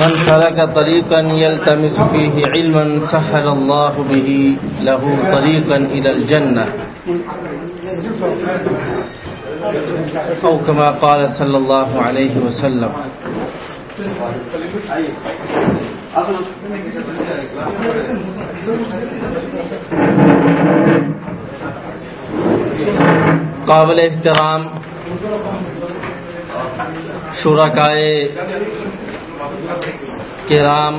من سلك طريقا يلتمس فيه علما سهل الله به له طريقا إلى الجنة أو كما قال صلى الله عليه وسلم۔ قابل احترام۔ شرکائے کرام۔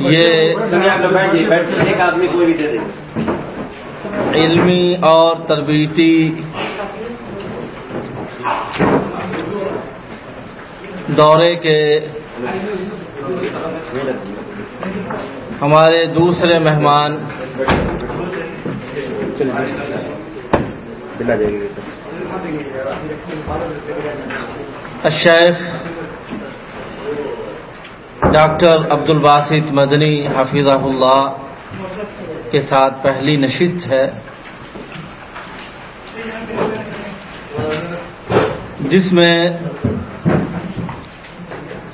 یہ علمی اور تربیتی دورے کے ہمارے دوسرے مہمان الشیخ ڈاکٹر عبد الباسط مدنی حفیظہ اللہ کے ساتھ پہلی نشست ہے۔ جس میں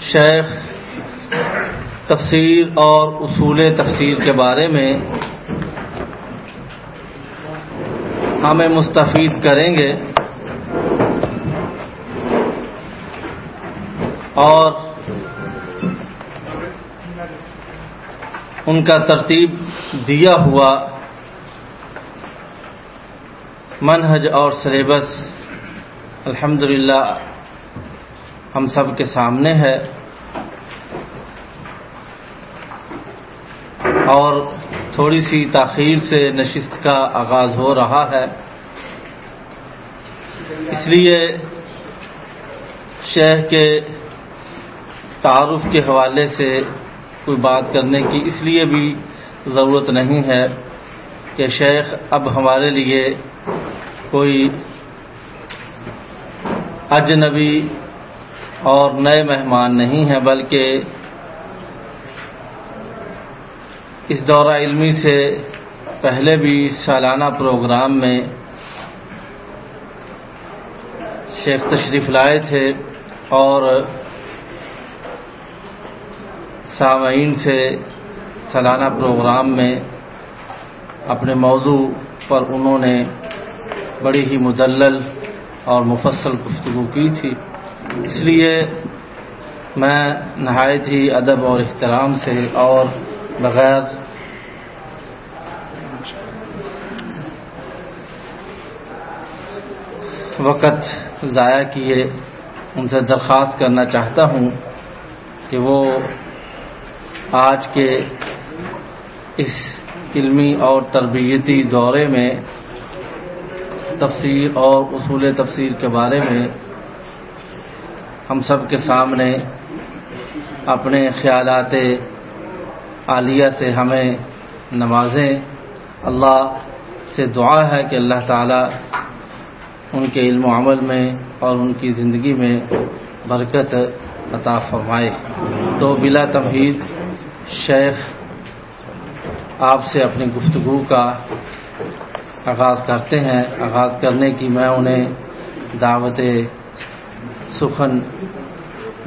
شیخ تفسیر اور اصول تفسیر کے بارے میں ہمیں مستفید کریں گے اور ان کا ترتیب دیا ہوا منہج اور سلیبس الحمد ہم سب کے سامنے ہے اور تھوڑی سی تاخیر سے نشست کا آغاز ہو رہا ہے۔ اس لیے شہر کے تعارف کے حوالے سے کوئی بات کرنے کی اس لیے بھی ضرورت نہیں ہے کہ شیخ اب ہمارے لیے کوئی اجنبی اور نئے مہمان نہیں ہیں، بلکہ اس دورہ علمی سے پہلے بھی سالانہ پروگرام میں شیخ تشریف لائے تھے اور سامعین سے سالانہ پروگرام میں اپنے موضوع پر انہوں نے بڑی ہی مدلل اور مفصل گفتگو کی تھی۔ اس لیے میں نہایت ہی ادب اور احترام سے اور بغیر وقت ضائع کیے، ان سے درخواست کرنا چاہتا ہوں کہ وہ آج کے اس علمی اور تربیتی دورے میں تفسیر اور اصول تفسیر کے بارے میں ہم سب کے سامنے اپنے خیالات عالیہ سے ہمیں نوازیں۔ اللہ سے دعا ہے کہ اللہ تعالی ان کے علم و عمل میں اور ان کی زندگی میں برکت عطا فرمائے۔ تو بلا تمہید شیخ آپ سے اپنی گفتگو کا آغاز کرتے ہیں۔ آغاز کرنے کی میں انہیں دعوت سخن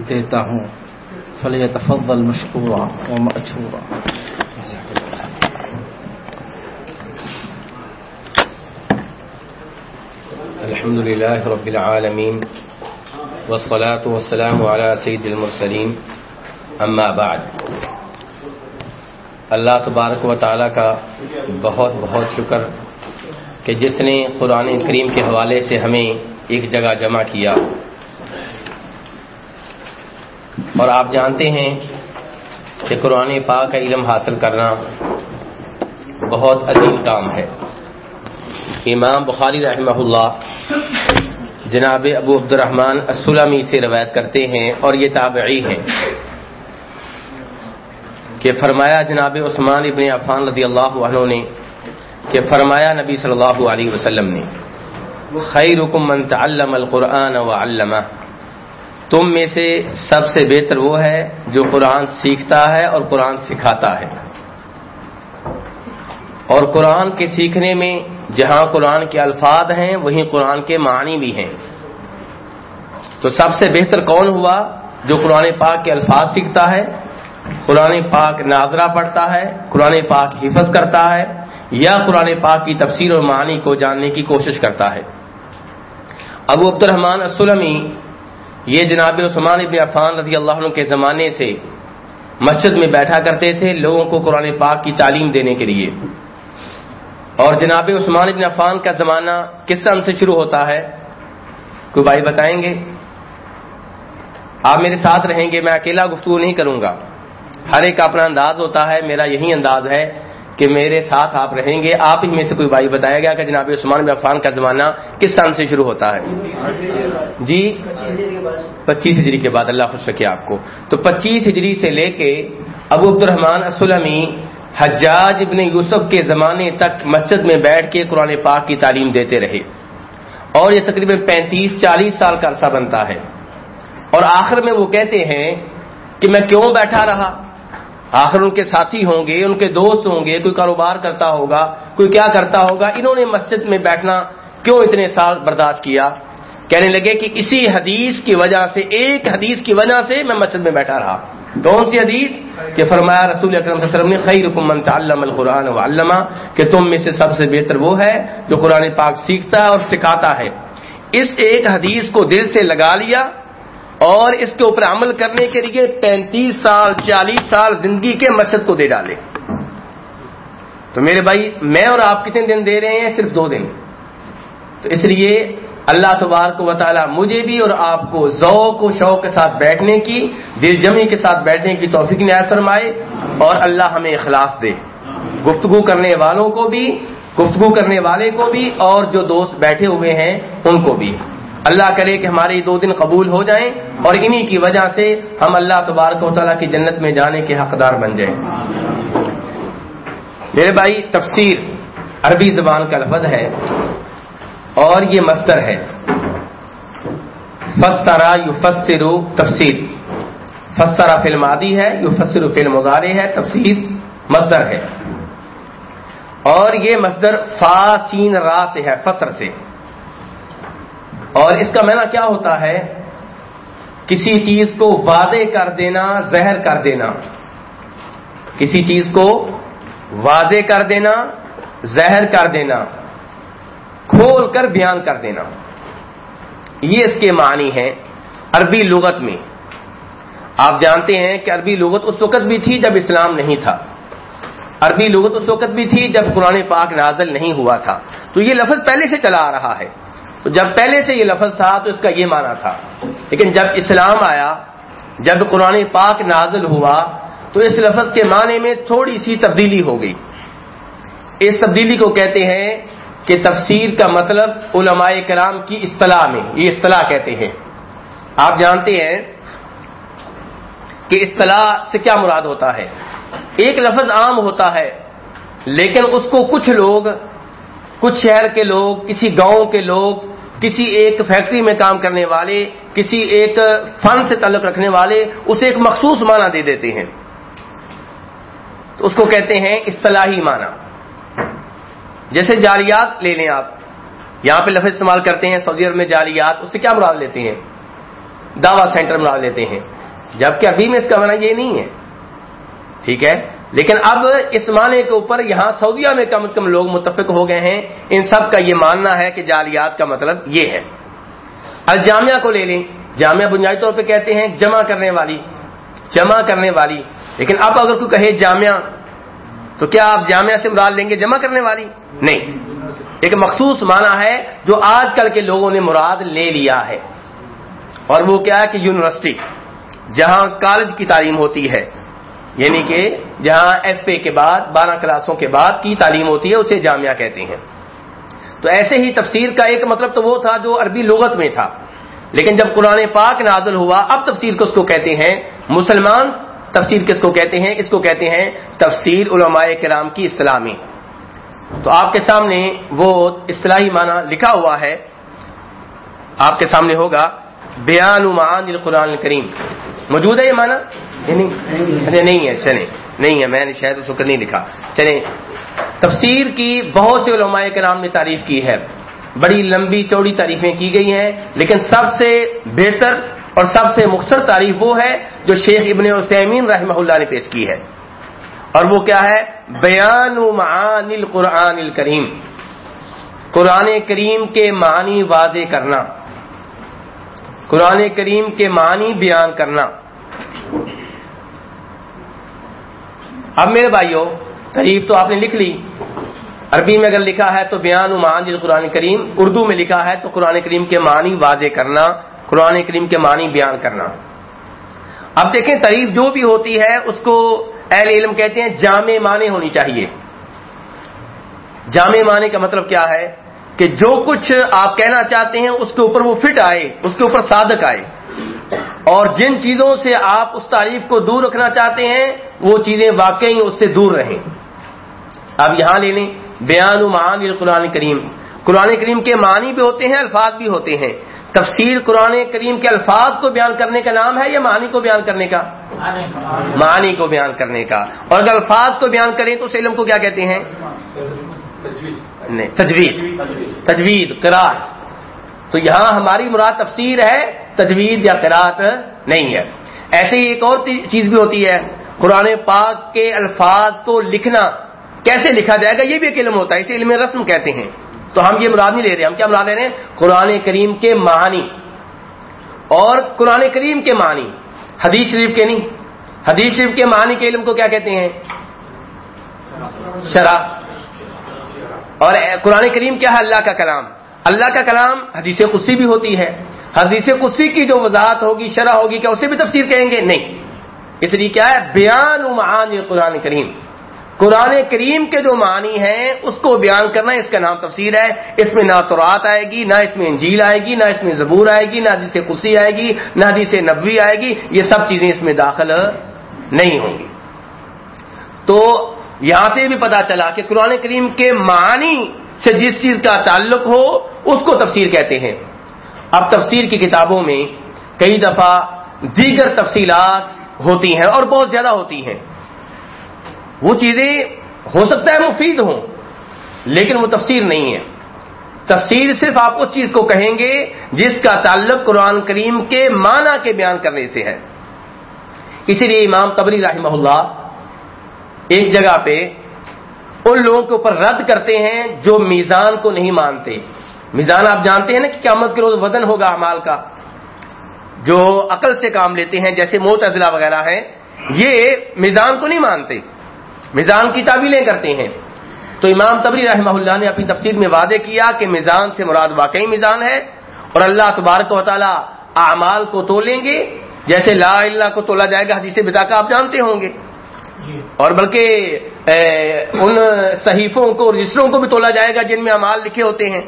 دیتا ہوں۔ فلی تفضل مشکورہ و مچھورا الحمد لله رب العالمين والصلاة والسلام على سيد المرسلين. أما بعد، اللہ تبارک و تعالیٰ کا بہت بہت شکر کہ جس نے قرآن کریم کے حوالے سے ہمیں ایک جگہ جمع کیا۔ اور آپ جانتے ہیں کہ قرآن پاک کا علم حاصل کرنا بہت عظیم کام ہے۔ امام بخاری رحمہ اللہ جناب ابو عبد الرحمان السلمی سے روایت کرتے ہیں اور یہ تابعی ہیں کہ فرمایا جناب عثمان ابن عفان رضی اللہ عنہ نے کہ فرمایا نبی صلی اللہ علیہ وسلم نے خیر من تعلم القرآن و تم میں سے سب سے بہتر وہ ہے جو قرآن سیکھتا ہے اور قرآن سکھاتا ہے۔ اور قرآن کے سیکھنے میں جہاں قرآن کے الفاظ ہیں، وہیں قرآن کے معنی بھی ہیں۔ تو سب سے بہتر کون ہوا جو قرآن پاک کے الفاظ سیکھتا ہے؟ قرآن پاک ناظرہ پڑھتا ہے، قرآن پاک حفظ کرتا ہے، یا قرآن پاک کی تفسیر اور معنی کو جاننے کی کوشش کرتا ہے۔ ابو عبد الرحمان السلمی، یہ جناب عثمان ابن عفان رضی اللہ عنہ کے زمانے سے مسجد میں بیٹھا کرتے تھے، لوگوں کو قرآن پاک کی تعلیم دینے کے لیے۔ اور جناب عثمان ابن عفان کا زمانہ کس سن سے شروع ہوتا ہے؟ کوئی بھائی بتائیں گے؟ آپ میرے ساتھ رہیں گے، میں اکیلا گفتگو نہیں کروں گا۔ ہر ایک کا اپنا انداز ہوتا ہے، میرا یہی انداز ہے کہ میرے ساتھ آپ رہیں گے۔ آپ ہی میں سے کوئی بھائی بتایا گیا کہ جناب عثمان عفان کا زمانہ کس سال سے شروع ہوتا ہے؟ جی؟ پچیس ہجری کے بعد، اللہ خوش رکھے آپ کو۔ تو پچیس ہجری سے لے کے ابو عبد الرحمان اسلمی حجاج ابن یوسف کے زمانے تک مسجد میں بیٹھ کے قرآن پاک کی تعلیم دیتے رہے اور یہ تقریباً پینتیس چالیس سال کا عرصہ بنتا ہے اور آخر میں وہ کہتے ہیں کہ میں کیوں بیٹھا رہا؟ آخر ان کے ساتھی ہوں گے، ان کے دوست ہوں گے، کوئی کاروبار کرتا ہوگا، کوئی کیا کرتا ہوگا؟ انہوں نے مسجد میں بیٹھنا کیوں اتنے سال برداشت کیا؟ کہنے لگے کہ اسی حدیث کی وجہ سے، ایک حدیث کی وجہ سے میں مسجد میں بیٹھا رہا۔ کون سی حدیث کہ فرمایا رسول اکرم صلی اللہ علیہ وسلم نے خیر حکم تعلم القرآن و علامہ کہ تم میں سے سب سے بہتر وہ ہے جو قرآن پاک سیکھتا ہے اور سکھاتا ہے۔ اس ایک حدیث کو دل سے لگا لیا اور اس کے اوپر عمل کرنے کے لیے پینتیس سال، چالیس سال زندگی کے مسجد کو دے ڈالے۔ تو میرے بھائی، میں اور آپ کتنے دن دے رہے ہیں؟ صرف دو دن۔ تو اس لیے اللہ تبارک و تعالیٰ مجھے بھی اور آپ کو ذوق و شوق کے ساتھ بیٹھنے کی، دل جمی کے ساتھ بیٹھنے کی توفیق نہایت فرمائے اور اللہ ہمیں اخلاص دے۔ گفتگو کرنے والوں کو بھی، گفتگو کرنے والے کو بھی اور جو دوست بیٹھے ہوئے ہیں ان کو بھی۔ اللہ کرے کہ ہمارے دو دن قبول ہو جائیں اور انہی کی وجہ سے ہم اللہ تبارک و تعالیٰ کی جنت میں جانے کے حقدار بن جائیں۔ میرے بھائی، تفسیر عربی زبان کا لفظ ہے۔ اور یہ مستر ہے۔ فسرا یو فسرو تفسیر۔ فسرا فلم آدی ہے یو فسر فلم ادارے ہے، تفسیر مصدر ہے۔ اور یہ مصدر فاسین را سے ہے، فسر سے۔ اور اس کا معنی کیا ہوتا ہے؟ کسی چیز کو وعدے کر دینا، زہر کر دینا۔ کسی چیز کو واضح کر دینا، زہر کر دینا۔ کھول کر بیان کر دینا۔ یہ اس کے معنی ہے عربی لغت میں۔ آپ جانتے ہیں کہ عربی لغت اس وقت بھی تھی جب اسلام نہیں تھا۔ عربی لغت اس وقت بھی تھی جب قرآن پاک نازل نہیں ہوا تھا۔ تو یہ لفظ پہلے سے چلا آ رہا ہے۔ تو جب پہلے سے یہ لفظ تھا تو اس کا یہ معنی تھا۔ لیکن جب اسلام آیا، جب قرآن پاک نازل ہوا، تو اس لفظ کے معنی میں تھوڑی سی تبدیلی ہو گئی۔ اس تبدیلی کو کہتے ہیں کہ تفسیر کا مطلب علماء کرام کی اصطلاح میں، یہ اصطلاح کہتے ہیں۔ آپ جانتے ہیں کہ اصطلاح سے کیا مراد ہوتا ہے۔ ایک لفظ عام ہوتا ہے، لیکن اس کو کچھ لوگ، کچھ شہر کے لوگ، کسی گاؤں کے لوگ، کسی ایک فیکٹری میں کام کرنے والے، کسی ایک فن سے تعلق رکھنے والے، اسے ایک مخصوص معنی دے دیتے ہیں۔ تو اس کو کہتے ہیں اصطلاحی معنی۔ جیسے جالیات لے لیں آپ۔ یہاں پہ لفظ استعمال کرتے ہیں، سعودی عرب میں جالیات، اس سے کیا مراد لیتے ہیں؟ دعوی سینٹر مراد لیتے ہیں۔ جبکہ ابھی میں اس کا معنی یہ نہیں ہے۔ ٹھیک ہے؟ لیکن اب اس معنی کے اوپر یہاں سعودیہ میں کم از کم لوگ متفق ہو گئے ہیں۔ ان سب کا یہ ماننا ہے کہ جالیات کا مطلب یہ ہے۔ الجامعہ کو لے لیں۔ جامعہ بنیادی طور پہ کہتے ہیں جمع کرنے والی، جمع کرنے والی۔ لیکن اب اگر کوئی کہے جامعہ تو کیا آپ جامعہ سے مراد لیں گے جمع کرنے والی؟ نہیں. ایک مخصوص معنی ہے جو آج کل کے لوگوں نے مراد لے لیا ہے. اور وہ کیا ہے کہ یونیورسٹی، جہاں کالج کی تعلیم ہوتی ہے. یعنی کہ جہاں ایف اے کے بعد، بارہ کلاسوں کے بعد کی تعلیم ہوتی ہے، اسے جامعہ کہتے ہیں. تو ایسے ہی تفسیر کا ایک مطلب تو وہ تھا جو عربی لغت میں تھا. لیکن جب قرآن پاک نازل ہوا، اب تفسیر کس کو کہتے ہیں مسلمان تفسیر کس کو کہتے ہیں؟ اس کو کہتے ہیں تفسیر علماء کرام کی اسلامی تو آپ کے سامنے وہ اصطلاحی معنی لکھا ہوا ہے۔ آپ کے سامنے ہوگا بیان معان القرآن کریم موجود ہے یہ معنی؟ نہیں۔ نہیں ہے اچھا چلے نہیں۔ ہے، میں نے شاید اس وقت نہیں لکھا۔ چلے تفسیر کی بہت سے علماء کے نام نے تعریف کی ہے۔ بڑی لمبی چوڑی تعریفیں کی گئی ہیں، لیکن سب سے بہتر اور سب سے مختصر تعریف وہ ہے جو شیخ ابن عثیمین رحمہ اللہ نے پیش کی ہے۔ اور وہ کیا ہے؟ بیان معانی القرآن الکریم۔ قرآن کریم کے معنی واضح کرنا۔ قرآن کریم کے معنی بیان کرنا۔ اب میرے بھائیوں تعریف تو آپ نے لکھ لی۔ عربی میں اگر لکھا ہے تو بیان مان قرآن کریم، اردو میں لکھا ہے تو قرآن کریم کے معنی واضح کرنا۔ قرآن کریم کے معنی بیان کرنا۔ اب دیکھیں تعریف جو بھی ہوتی ہے، اس کو اہل علم کہتے ہیں جامع معنی ہونی چاہیے۔ جامع معنی کا مطلب کیا ہے؟ کہ جو کچھ آپ کہنا چاہتے ہیں، اس کے اوپر وہ فٹ آئے، اس کے اوپر صادق آئے۔ اور جن چیزوں سے آپ اس تعریف کو دور رکھنا چاہتے ہیں، وہ چیزیں واقعی اس سے دور رہیں۔ اب یہاں لے لیں، بیان و معانی قرآن کریم۔ قرآن کریم کے معنی بھی ہوتے ہیں، الفاظ بھی ہوتے ہیں۔ تفسیر قرآن کریم کے الفاظ کو بیان کرنے کا نام ہے یا معنی کو بیان کرنے کا؟ معنی کو بیان کرنے کا۔ اور اگر الفاظ کو بیان کریں تو اس علم کو کیا کہتے ہیں؟ تجوید۔ تجوید، قرآن۔ تو یہاں ہماری مراد تفسیر ہے تجوید یا قرآت نہیں ہے۔ ایسے ہی ایک اور چیز بھی ہوتی ہے۔ قرآن پاک کے الفاظ کو لکھنا کیسے لکھا جائے گا؟ یہ بھی ایک علم ہوتا ہے، اسے علم رسم کہتے ہیں۔ تو ہم یہ مراد نہیں لے رہے، ہم کیا مراد لے رہے ہیں؟ قرآن کریم کے معنی۔ اور قرآن کریم کے معنی۔ حدیث شریف کے نہیں۔ حدیث شریف کے معنی کے علم کو کیا کہتے ہیں؟ شرح۔ اور قرآن کریم کیا ہے؟ اللہ کا کلام۔ اللہ کا کلام حدیث قدسی بھی ہوتی ہے۔ حدیث قدسی کی جو وضاحت ہوگی، شرح ہوگی، کیا اسے بھی تفسیر کہیں گے؟ نہیں۔ اس لیے کیا ہے؟ بیان و معانی قرآن کریم۔ قرآن کریم کے جو معنی ہیں، اس کو بیان کرنا اس کا نام تفسیر ہے۔ اس میں نہ تورات آئے گی، نہ اس میں انجیل آئے گی، نہ اس میں زبور آئے گی، نہ حدیث کسی آئے گی، نہ حدیث نبوی آئے گی۔ یہ سب چیزیں اس میں داخل نہیں ہوں گی۔ تو یہاں سے بھی پتا چلا کہ قرآن کریم کے معنی سے جس چیز کا تعلق ہو، اس کو تفسیر کہتے ہیں۔ اب تفسیر کی کتابوں میں کئی دفعہ دیگر تفصیلات ہوتی ہیں اور بہت زیادہ ہوتی ہیں۔ وہ چیزیں ہو سکتا ہے مفید ہوں، لیکن وہ تفسیر نہیں ہے۔ تفسیر صرف آپ اس چیز کو کہیں گے جس کا تعلق قرآن کریم کے معنی کے بیان کرنے سے ہے۔ اسی لیے امام تبری رحمہ اللہ ایک جگہ پہ ان لوگوں کے اوپر رد کرتے ہیں جو میزان کو نہیں مانتے۔ میزان آپ جانتے ہیں نا کہ قیامت کے روز وزن ہوگا امال کا، جو عقل سے کام لیتے ہیں، جیسے موت اضلاع وغیرہ ہیں یہ میزان کو نہیں مانتے۔ میزان کی تعویلیں کرتے ہیں۔ تو امام تبری رحمہ اللہ نے اپنی تفسیر میں وعدے کیا کہ میزان سے مراد واقعی میزان ہے اور اللہ تبارک و تعالی اعمال کو تولیں گے۔ جیسے لا اللہ کو تولا جائے گا حدیث بتا کا آپ جانتے ہوں گے۔ اور بلکہ ان صحیفوں کو رجسٹروں کو بھی تولا جائے گا جن میں امال لکھے ہوتے ہیں۔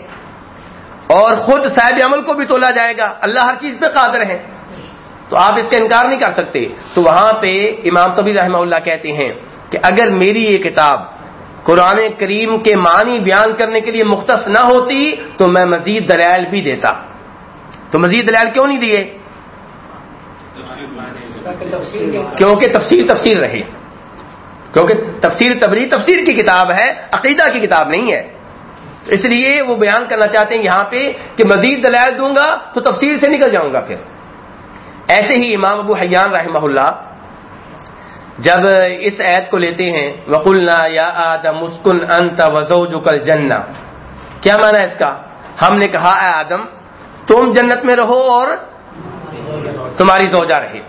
اور خود صاحب عمل کو بھی تولا جائے گا۔ اللہ ہر چیز پہ قادر ہے تو آپ اس کا انکار نہیں کر سکتے۔ تو وہاں پہ امام طبی رحمہ اللہ کہتے ہیں کہ اگر میری یہ کتاب قرآن کریم کے معنی بیان کرنے کے لیے مختص نہ ہوتی تو میں مزید دلائل بھی دیتا۔ تو مزید دلائل کیوں نہیں دیے؟ کیونکہ تفسیر تفسیر رہے کیونکہ تفسیر تبری تفسیر کی کتاب ہے، عقیدہ کی کتاب نہیں ہے۔ اس لیے وہ بیان کرنا چاہتے ہیں یہاں پہ کہ مزید دلائل دوں گا تو تفسیر سے نکل جاؤں گا پھر۔ ایسے ہی امام ابو حیان رحمہ اللہ جب اس عید کو لیتے ہیں وکلنا یا آدم مسکن انت وزو جو جنا کیا مانا اس کا؟ ہم نے کہا، اے آدم، تم جنت میں رہو اور تمہاری زوجہ رہے۔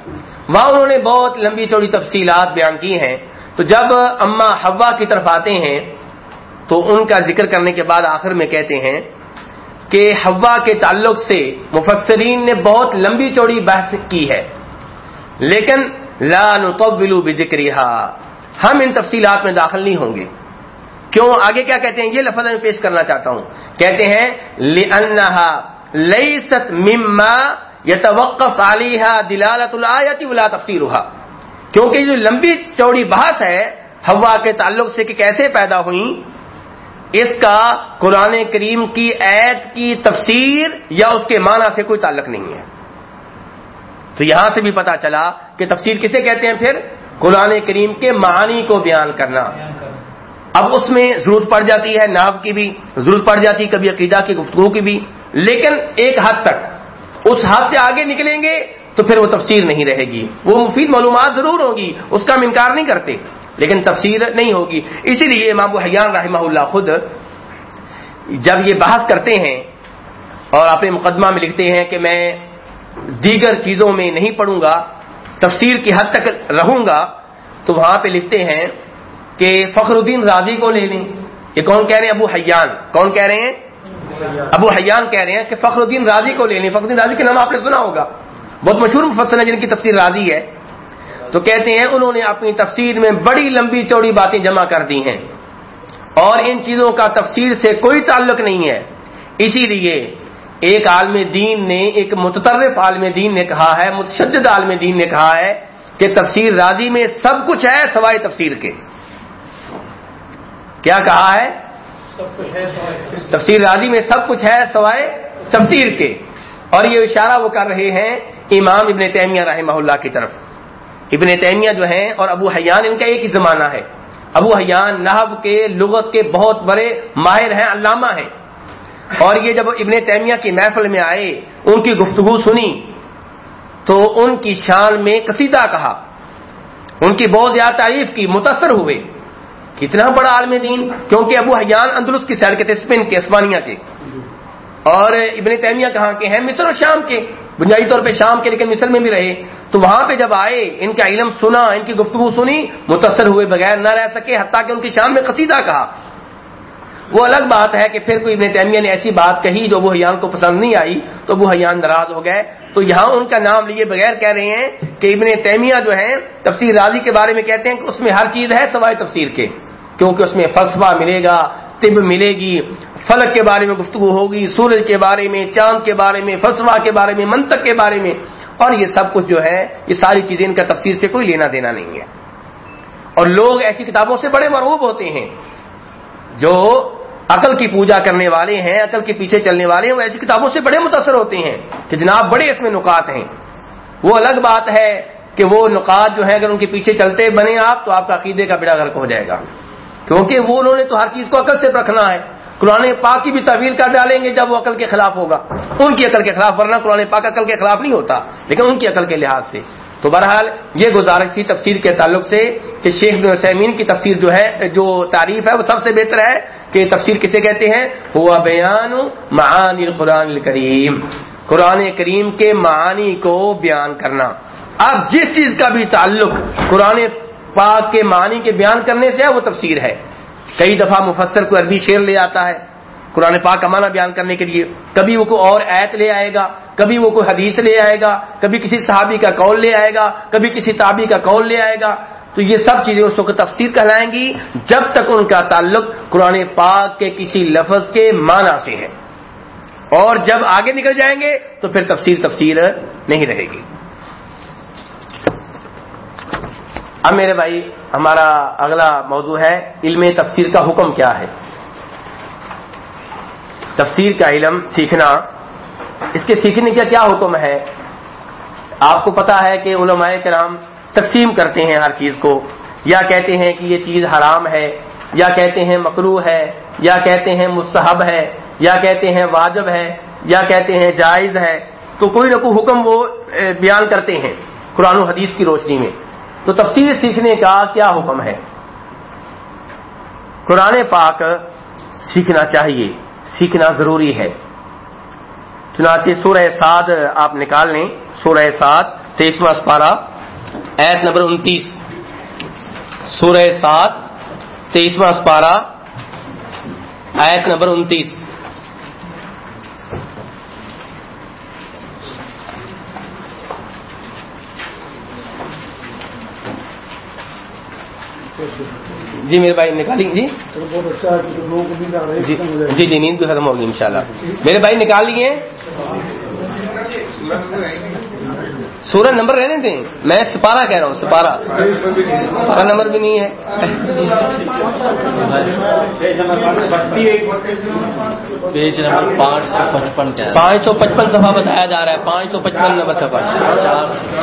وہاں انہوں نے بہت لمبی چوڑی تفصیلات بیان کی ہیں۔ تو جب اما ہوا کی طرف آتے ہیں، تو ان کا ذکر کرنے کے بعد آخر میں کہتے ہیں کہ ہوا کے تعلق سے مفسرین نے بہت لمبی چوڑی بحث کی ہے۔ لیکن لا نطولو بذکریہا۔ ہم ان تفصیلات میں داخل نہیں ہوں گے۔ کیوں؟ آگے کیا کہتے ہیں؟ یہ لفظ میں پیش کرنا چاہتا ہوں۔ کہتے ہیں، لِأَنَّهَا لَيْسَتْ مِمَّا يَتَوَقَّفْ عَلِيهَا دِلَالَةُ الْآيَةِ وَلَا تَفْسِيرُهَا کیونکہ جو لمبی چوڑی بحث ہے ہوا کے تعلق سے کہ کیسے پیدا ہوئی، اس کا قرآن کریم کی عید کی تفسیر یا اس کے معنی سے کوئی تعلق نہیں ہے۔ تو یہاں سے بھی پتا چلا کہ تفسیر کسے کہتے ہیں پھر؟ قرآن کریم کے معنی کو بیان کرنا۔ اب اس میں ضرورت پڑ جاتی ہے ناو کی بھی ضرورت پڑ جاتی ہے، کبھی عقیدہ کی گفتگو کی بھی۔ لیکن ایک حد تک اس حد سے آگے نکلیں گے تو پھر وہ تفسیر نہیں رہے گی۔ وہ مفید معلومات ضرور ہوگی، اس کا ہم انکار نہیں کرتے، لیکن تفسیر نہیں ہوگی۔ اسی لیے امام حیان رحمہ اللہ خود جب یہ بحث کرتے ہیں اور اپنے مقدمہ میں لکھتے ہیں کہ میں دیگر چیزوں میں نہیں پڑھوں گا، تفسیر کی حد تک رہوں گا، تو وہاں پہ لکھتے ہیں کہ فخر الدین راضی کو لے لیں۔ یہ کون کہہ رہے ہیں؟ ابو حیان۔ کون کہہ رہے ہیں؟ ابو حیان کہہ رہے ہیں کہ فخر الدین راضی کو لے لیں۔ فخر الدین راضی کے نام آپ نے سنا ہوگا۔ بہت مشہور مفسر ہے جن کی تفسیر راضی ہے۔ تو کہتے ہیں انہوں نے اپنی تفسیر میں بڑی لمبی چوڑی باتیں جمع کر دی ہیں۔ اور ان چیزوں کا تفسیر سے کوئی تعلق نہیں ہے۔ اسی لیے ایک عالم دین نے ایک متطرف عالم دین نے کہا ہے متشدد عالم دین نے کہا ہے کہ تفسیر راضی میں سب کچھ ہے سوائے تفسیر کے۔ کیا کہا ہے؟ تفسیر راضی میں سب کچھ ہے سوائے تفسیر کے۔ اور یہ اشارہ وہ کر رہے ہیں امام ابن تیمیہ رحمہ اللہ کی طرف۔ ابن تیمیہ جو ہیں اور ابو حیان ان کا ایک ہی زمانہ ہے۔ ابو حیان نحب کے لغت کے بہت بڑے ماہر ہیں علامہ ہیں۔ اور یہ جب ابن تیمیہ کی محفل میں آئے، ان کی گفتگو سنی، تو ان کی شان میں قصیدہ کہا۔ ان کی بہت زیادہ تعریف کی، متاثر ہوئے۔ کتنا بڑا عالم دین، کیونکہ ابو حیان اندرس کی سیر کے تھے اسپین کے، اسپانیہ کے۔ اور ابن تیمیہ کہاں کے ہیں مصر اور شام کے۔ بنیادی طور پہ شام کے، لیکن مصر میں بھی رہے۔ تو وہاں پہ جب آئے، ان کا علم سنا، ان کی گفتگو سنی، متاثر ہوئے، بغیر نہ رہ سکے، حتیٰ کہ ان کی شام میں قصیدہ کہا۔ وہ الگ بات ہے کہ پھر کوئی ابن تیمیہ نے ایسی بات کہی جو ابو حیان کو پسند نہیں آئی، تو ابو حیان ناراض ہو گئے۔ تو یہاں ان کا نام لیے بغیر کہہ رہے ہیں کہ ابن تیمیہ جو ہے تفسیر راضی کے بارے میں کہتے ہیں کہ اس میں ہر چیز ہے سوائے تفسیر کے۔ کیونکہ اس میں فلسفہ ملے گا، طب ملے گی، فلک کے بارے میں گفتگو ہوگی، سورج کے بارے میں، چاند کے بارے میں، فلسفہ کے بارے میں، منطق کے بارے میں۔ اور یہ سب کچھ جو ہے، یہ ساری چیزیں ان کا تفسیر سے کوئی لینا دینا نہیں ہے۔ اور لوگ ایسی کتابوں سے بڑے مرغوب ہوتے ہیں۔ جو عقل کی پوجا کرنے والے ہیں، عقل کے پیچھے چلنے والے ہیں، وہ ایسی کتابوں سے بڑے متاثر ہوتے ہیں کہ جناب بڑے اس میں نکات ہیں۔ وہ الگ بات ہے کہ وہ نکات جو ہے اگر ان کے پیچھے چلتے بنے آپ، تو آپ کا عقیدے کا بڑا غرق ہو جائے گا۔ کیونکہ وہ انہوں نے تو ہر چیز کو عقل سے رکھنا ہے۔ قرآن پاک کی بھی تعویل کر ڈالیں گے جب وہ عقل کے خلاف ہوگا۔ ان کی عقل کے خلاف، ورنہ قرآن پاک عقل کے خلاف نہیں ہوتا، لیکن ان کی عقل کے لحاظ سے۔ تو بہرحال یہ گزارش تھی تفسیر کے تعلق سے کہ شیخ بن حسین کی تفسیر جو ہے، جو تعریف ہے، وہ سب سے بہتر ہے کہ تفسیر کسے کہتے ہیں؟ ہوا بیان معانی القرآن الکریم۔ قرآن کریم کے معانی کو بیان کرنا۔ اب جس چیز کا بھی تعلق قرآن پاک کے معنی کے بیان کرنے سے ہے، وہ تفسیر ہے۔ کئی دفعہ مفسر کو عربی شعر لے آتا ہے۔ قرآن پاک کا معنی بیان کرنے کے لیے کبھی وہ کوئی اور ایت لے آئے گا، کبھی وہ کوئی حدیث لے آئے گا، کبھی کسی صحابی کا قول لے آئے گا، کبھی کسی تابی کا قول لے آئے گا۔ تو یہ سب چیزیں اس کو تفسیر کہلائیں گی جب تک ان کا تعلق قرآن پاک کے کسی لفظ کے معنی سے ہے۔ اور جب آگے نکل جائیں گے تو پھر تفسیر تفسیر نہیں رہے گی۔ اب میرے بھائی، ہمارا اگلا موضوع ہے، علم تفسیر کا حکم کیا ہے؟ تفسیر کا علم سیکھنا۔ اس کے سیکھنے کا کیا حکم ہے؟ آپ کو پتا ہے کہ علماء کرام تقسیم کرتے ہیں ہر چیز کو۔ یا کہتے ہیں کہ یہ چیز حرام ہے، یا کہتے ہیں مکرو ہے، یا کہتے ہیں مستحب ہے، یا کہتے ہیں واجب ہے، یا کہتے ہیں جائز ہے۔ تو کوئی نہ کوئی حکم وہ بیان کرتے ہیں قرآن و حدیث کی روشنی میں۔ تو تفسیر سیکھنے کا کیا حکم ہے؟ قرآن پاک سیکھنا چاہیے۔ سیکھنا ضروری ہے۔ چنانچہ سورہ سعد آپ نکال لیں۔ سورہ سعد تیسواں اسپارہ ایت نمبر انتیس۔ سورہ سات تیسواں اسپارہ ایت نمبر انتیس۔ جی میرے بھائی نکالیں جی؟ جی جی نیند تو ختم ہوگی انشاءاللہ۔ میرے بھائی نکال لیے سورج نمبر رہنے دیں۔ میں سپارہ کہہ رہا ہوں سپارہ۔ سپارہ نمبر بھی نہیں ہے۔ پیج نمبر پانچ سو پچپن پانچ سو پچپن سفا بتایا جا رہا ہے۔ پانچ سو پچپن نمبر سفا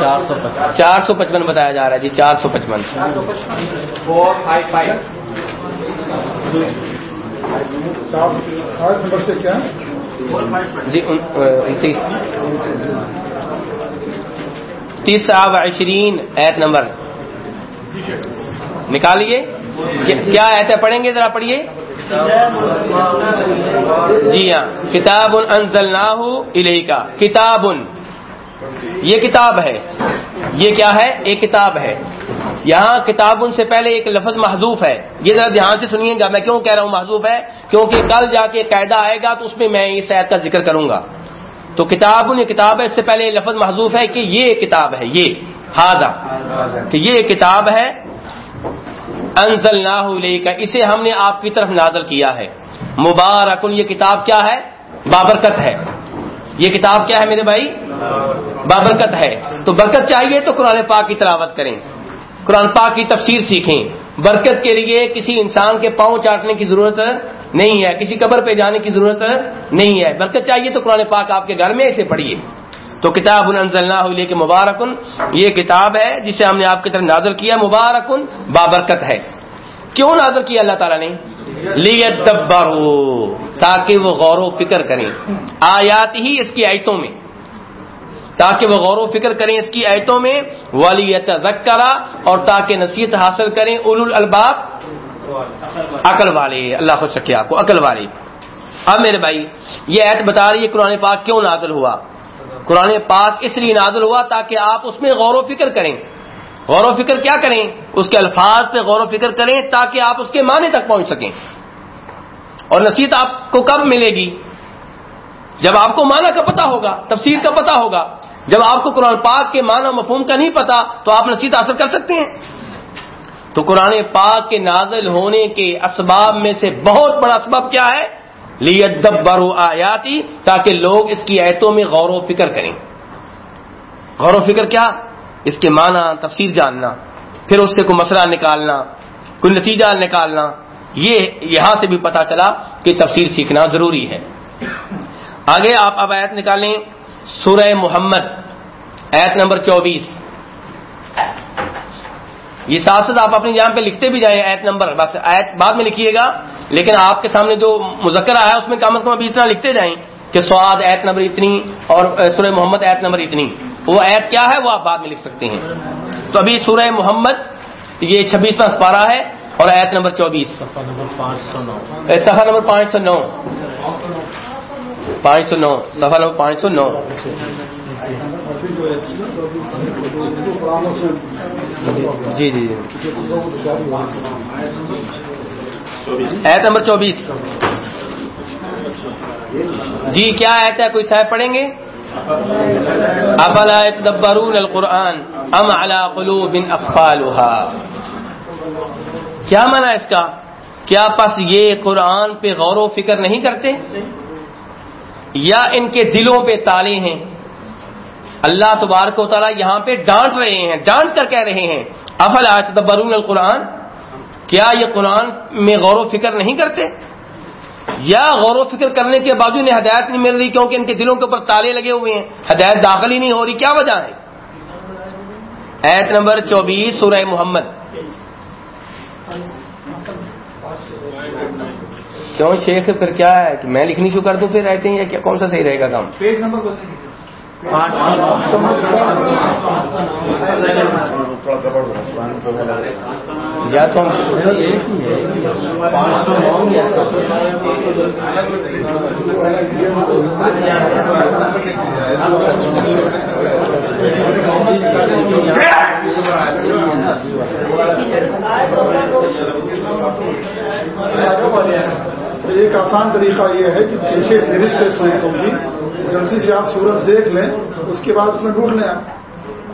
چار سو پچپن چار سو پچپن بتایا جا رہا ہے جی چار سو پچپن۔ جی انتیس۔ تیس و عشرین ایت نمبر۔ نکالیے۔ کیا ایت ہے پڑھیں گے ذرا پڑھیے۔ جی ہاں۔ کتاب انزلناہ الیکا۔ کا کتاب۔ یہ کتاب ہے۔ یہ کیا ہے؟ ایک کتاب ہے۔ یہاں کتاب ان سے پہلے ایک لفظ محضوف ہے۔ یہ ذرا دھیان سے سنیے۔ گا میں کیوں کہہ رہا ہوں محضوف ہے؟ کیونکہ کل جا کے قاعدہ آئے گا تو اس میں میں اس عید کا ذکر کروں گا۔ تو کتاب یہ کتاب ہے، اس سے پہلے لفظ محضوف ہے کہ یہ کتاب ہے، یہ ہاضا کہ یہ کتاب ہے انزل نہ اسے ہم نے آپ کی طرف نازل کیا ہے۔ مبارکن، یہ کتاب کیا ہے؟ بابرکت ہے۔ یہ کتاب کیا ہے میرے بھائی؟ بابرکت ہے۔ تو برکت چاہیے تو قرآن پاک کی تلاوت کریں۔ قرآن پاک کی تفسیر سیکھیں۔ برکت کے لیے کسی انسان کے پاؤں چاٹنے کی ضرورت نہیں ہے، کسی قبر پہ جانے کی ضرورت نہیں ہے۔ برکت چاہیے تو قرآن پاک آپ کے گھر میں اسے پڑھیے۔ تو کتاب اللہ کے مبارکن، یہ کتاب ہے جسے ہم نے آپ کی طرف نازل کیا، مبارکن، بابرکت ہے۔ کیوں نازل کیا اللہ تعالیٰ نے؟ تاکہ وہ غور و فکر کریں۔ آیات ہی اس کی آیتوں میں۔ تاکہ وہ غور و فکر کریں اس کی آیتوں میں۔ ولیت کرا اور تاکہ نصیحت حاصل کریں اول الباب عقل والے اللہ کو شکیا کو، عقل والے اب میرے بھائی، یہ ایت بتا رہی ہے قرآن پاک کیوں نازل ہوا؟ قرآن پاک اس لیے نازل ہوا تاکہ آپ اس میں غور و فکر کریں۔ غور و فکر کیا کریں؟ اس کے الفاظ پہ غور و فکر کریں تاکہ آپ اس کے معنی تک پہنچ سکیں۔ اور نصیحت آپ کو کب ملے گی؟ جب آپ کو معنی کا پتا ہوگا، تفسیر کا پتا ہوگا۔ جب آپ کو قرآن پاک کے معنی مفہوم کا نہیں پتا تو آپ نصیحت حاصل کر سکتے ہیں۔ تو قرآن پاک کے نازل ہونے کے اسباب میں سے بہت بڑا اسباب کیا ہے؟ لیدب برو آیاتی تاکہ لوگ اس کی ایتوں میں غور و فکر کریں۔ غور و فکر کیا؟ اس کے معنی تفسیر جاننا، پھر اس سے کوئی مسئلہ نکالنا، کوئی نتیجہ نکالنا، یہ یہاں سے بھی پتا چلا کہ تفسیر سیکھنا ضروری ہے۔ آگے آپ اب آیت نکالیں، سورہ محمد ایت نمبر چوبیس۔ یہ ساتھ ساتھ آپ اپنی جہاں پہ لکھتے بھی جائیں ایت نمبر، بس ایت بعد میں لکھیے گا، لیکن آپ کے سامنے جو مذکر آیا اس میں کم از کم ابھی اتنا لکھتے جائیں کہ سواد ایت نمبر اتنی اور سورہ محمد ایت نمبر اتنی۔ وہ ایت کیا ہے وہ آپ بعد میں لکھ سکتے ہیں۔ تو ابھی سورہ محمد یہ چھبیسواں سپارہ ہے اور ایت نمبر چوبیس۔ سفا نمبر پانچ سو نو۔ پانچ سو نو۔ سفا نمبر پانچ سو نو۔ جی،, جی جی ایت نمبر چوبیس۔ جی کیا ایت ہے؟ کوئی صاحب پڑھیں گے؟ افلا يتدبرون القرآن ام على قلوب افقالها کیا مانا اس کا؟ کیا پس یہ قرآن پہ غور و فکر نہیں کرتے؟ یا ان کے دلوں پہ تالے ہیں؟ اللہ تبارک و تعالیٰ یہاں پہ ڈانٹ رہے ہیں، ڈانٹ کر کہہ رہے ہیں۔ افلا يتدبرون القرآن؟ کیا یہ قرآن میں غور و فکر نہیں کرتے؟ یا غور و فکر کرنے کے باوجود انہیں ہدایت نہیں مل رہی کیونکہ ان کے دلوں کے اوپر تالے لگے ہوئے ہیں، ہدایت داخل ہی نہیں ہو رہی، کیا وجہ ہے؟ ایت نمبر چوبیس، سورہ محمد۔ کیوں شیخ، پھر کیا ہے؟ کہ میں لکھنی شروع کر دوں پھر رہتے ہیں یا کیا؟ کون سا صحیح رہے گا کام؟ پیج نمبر یا تو ایک آسان طریقہ یہ ہے کہ پیچھے فہرست ہے صورتوں کی جلدی سے آپ صورت دیکھ لیں اس کے بعد اس میں ڈھونڈ لیں آپ۔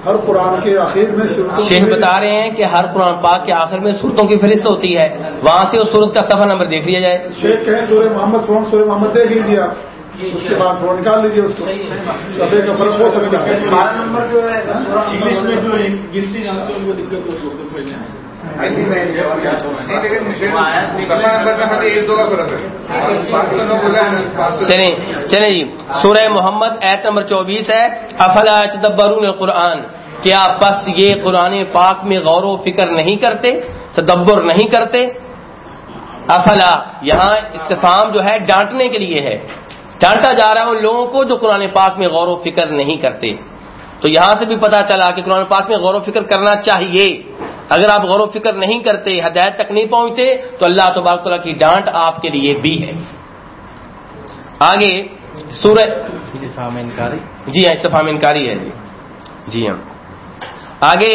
ہر قرآن کے آخر میں شیخ بتا رہے ہیں کہ ہر قرآن پاک کے آخر میں صورتوں کی فہرست ہوتی ہے۔ وہاں سے اس صورت کا سفر نمبر دیکھ لیا جائے۔ شیخ کہیں سورہ محمد فون سورہ محمد دیکھ لیجیے آپ۔ اس کے بعد فون نکال لیجیے اس کو۔ سفے کا فرق ہو سکتا ہے۔ نمبر جو ہے چلیں چلیں جی۔ سورہ محمد ایت نمبر چوبیس ہے افلا تدبرون قرآن کیا بس یہ قرآن پاک میں غور و فکر نہیں کرتے؟ تدبر نہیں کرتے؟ افلا یہاں استفام جو ہے ڈانٹنے کے لیے ہے۔ ڈانٹا جا رہا ہے ان لوگوں کو جو قرآن پاک میں غور و فکر نہیں کرتے۔ تو یہاں سے بھی پتا چلا کہ قرآن پاک میں غور و فکر کرنا چاہیے۔ اگر آپ غور و فکر نہیں کرتے ہدایت تک نہیں پہنچتے تو اللہ تبارک تعالیٰ کی ڈانٹ آپ کے لیے بھی ہے۔ آگے سورج جی ہاں استفام انکاری ہے جی۔ جی ہاں۔ آگے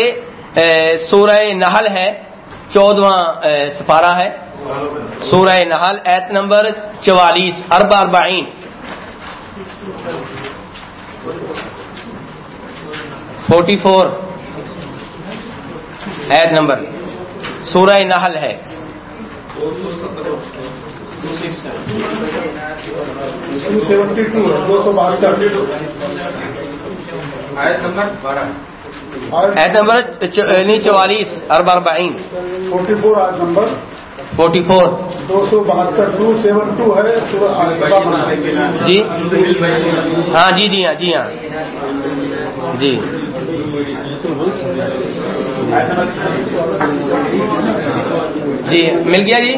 سورہ نحل ہے چودواں سپارہ ہے۔ سورہ نحل ایت نمبر چوالیس اربا اربعین۔ فورٹی فور ایت نمبر سورہ نحل ہے سیونٹی ٹو دو سو بہتر ایت نمبر یعنی چوالیس ارب اربعین فورٹی فور آج نمبر فورٹی فور دو سو بہتر ٹو سیون ٹو ہے جی ہاں جی جی ہاں جی ہاں جی جی مل گیا جی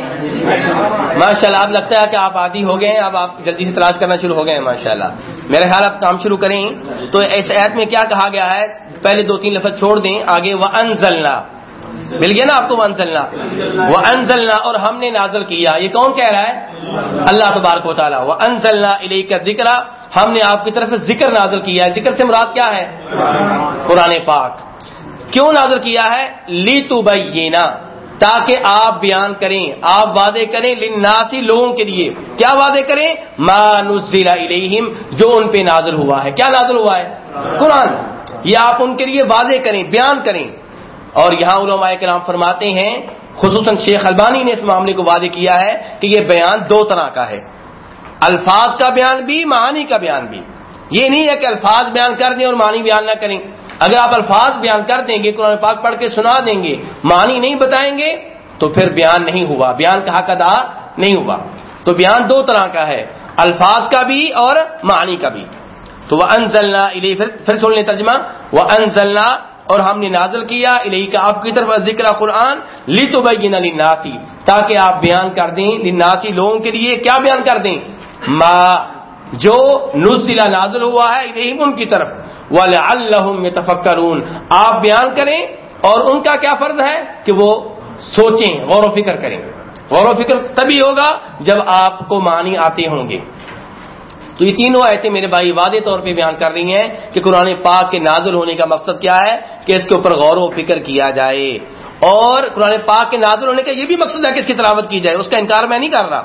ماشاء اللہ اب لگتا ہے کہ آپ عادی ہو گئے ہیں اب آپ جلدی سے تلاش کرنا شروع ہو گئے ہیں ماشاء اللہ میرے خیال آپ کام شروع کریں تو اس ایت میں کیا کہا گیا ہے پہلے دو تین لفظ چھوڑ دیں آگے وہ انزلنا مل گیا نا آپ کو وہ انزلنا وہ انزلنا اور ہم نے نازل کیا. یہ کون کہہ رہا ہے؟ اللہ تبارک و تعالیٰ. وہ انزلنا علیہ کا ذکر ہم نے آپ کی طرف ذکر نازل کیا ہے. ذکر سے مراد کیا ہے؟ قرآن پاک. کیوں نازل کیا ہے؟ لی تو تاکہ آپ بیان کریں. آپ وعدے کریں لناسی لوگوں کے لیے. کیا وعدے کریں؟ مانزل الیہم جو ان پہ نازل ہوا ہے. کیا نازل ہوا ہے؟ قرآن. یہ آپ ان کے لیے وعدے کریں، بیان کریں. اور یہاں علماء کرام فرماتے ہیں، خصوصاً شیخ البانی نے اس معاملے کو وعدے کیا ہے کہ یہ بیان دو طرح کا ہے۔ الفاظ کا بیان بھی معنی کا بیان بھی۔ یہ نہیں ہے کہ الفاظ بیان کر دیں اور معنی بیان نہ کریں۔ اگر آپ الفاظ بیان کر دیں گے، قرآن پاک پڑھ کے سنا دیں گے معنی نہیں بتائیں گے، تو پھر بیان نہیں ہوا۔ بیان کا حق ادا نہیں ہوا۔ تو بیان دو طرح کا ہے، الفاظ کا بھی اور معنی کا بھی۔ تو وہ انزلنا پھر سن لیں ترجمہ وہ انزلنا اور ہم نے نازل کیا الہی کا آپ کی طرف ذکر قرآن لی تو بین ناسی تاکہ آپ بیان کر دیں لناسی لوگوں کے لیے کیا بیان کر دیں؟ ما، جو نزلہ نازل ہوا ہے الہم ان کی طرف۔ يتفکرون آپ بیان کریں اور ان کا کیا فرض ہے؟ کہ وہ سوچیں، غور و فکر کریں۔ غور و فکر تبھی ہوگا جب آپ کو معنی آتے ہوں گے۔ تو یہ تینوں ایسے میرے بھائی وعدے طور پہ بیان کر رہی ہیں کہ قرآن پاک کے نازل ہونے کا مقصد کیا ہے کہ اس کے اوپر غور و فکر کیا جائے۔ اور قرآن پاک کے نازل ہونے کا یہ بھی مقصد ہے کہ اس کی تلاوت کی جائے، اس کا انکار میں نہیں کر رہا۔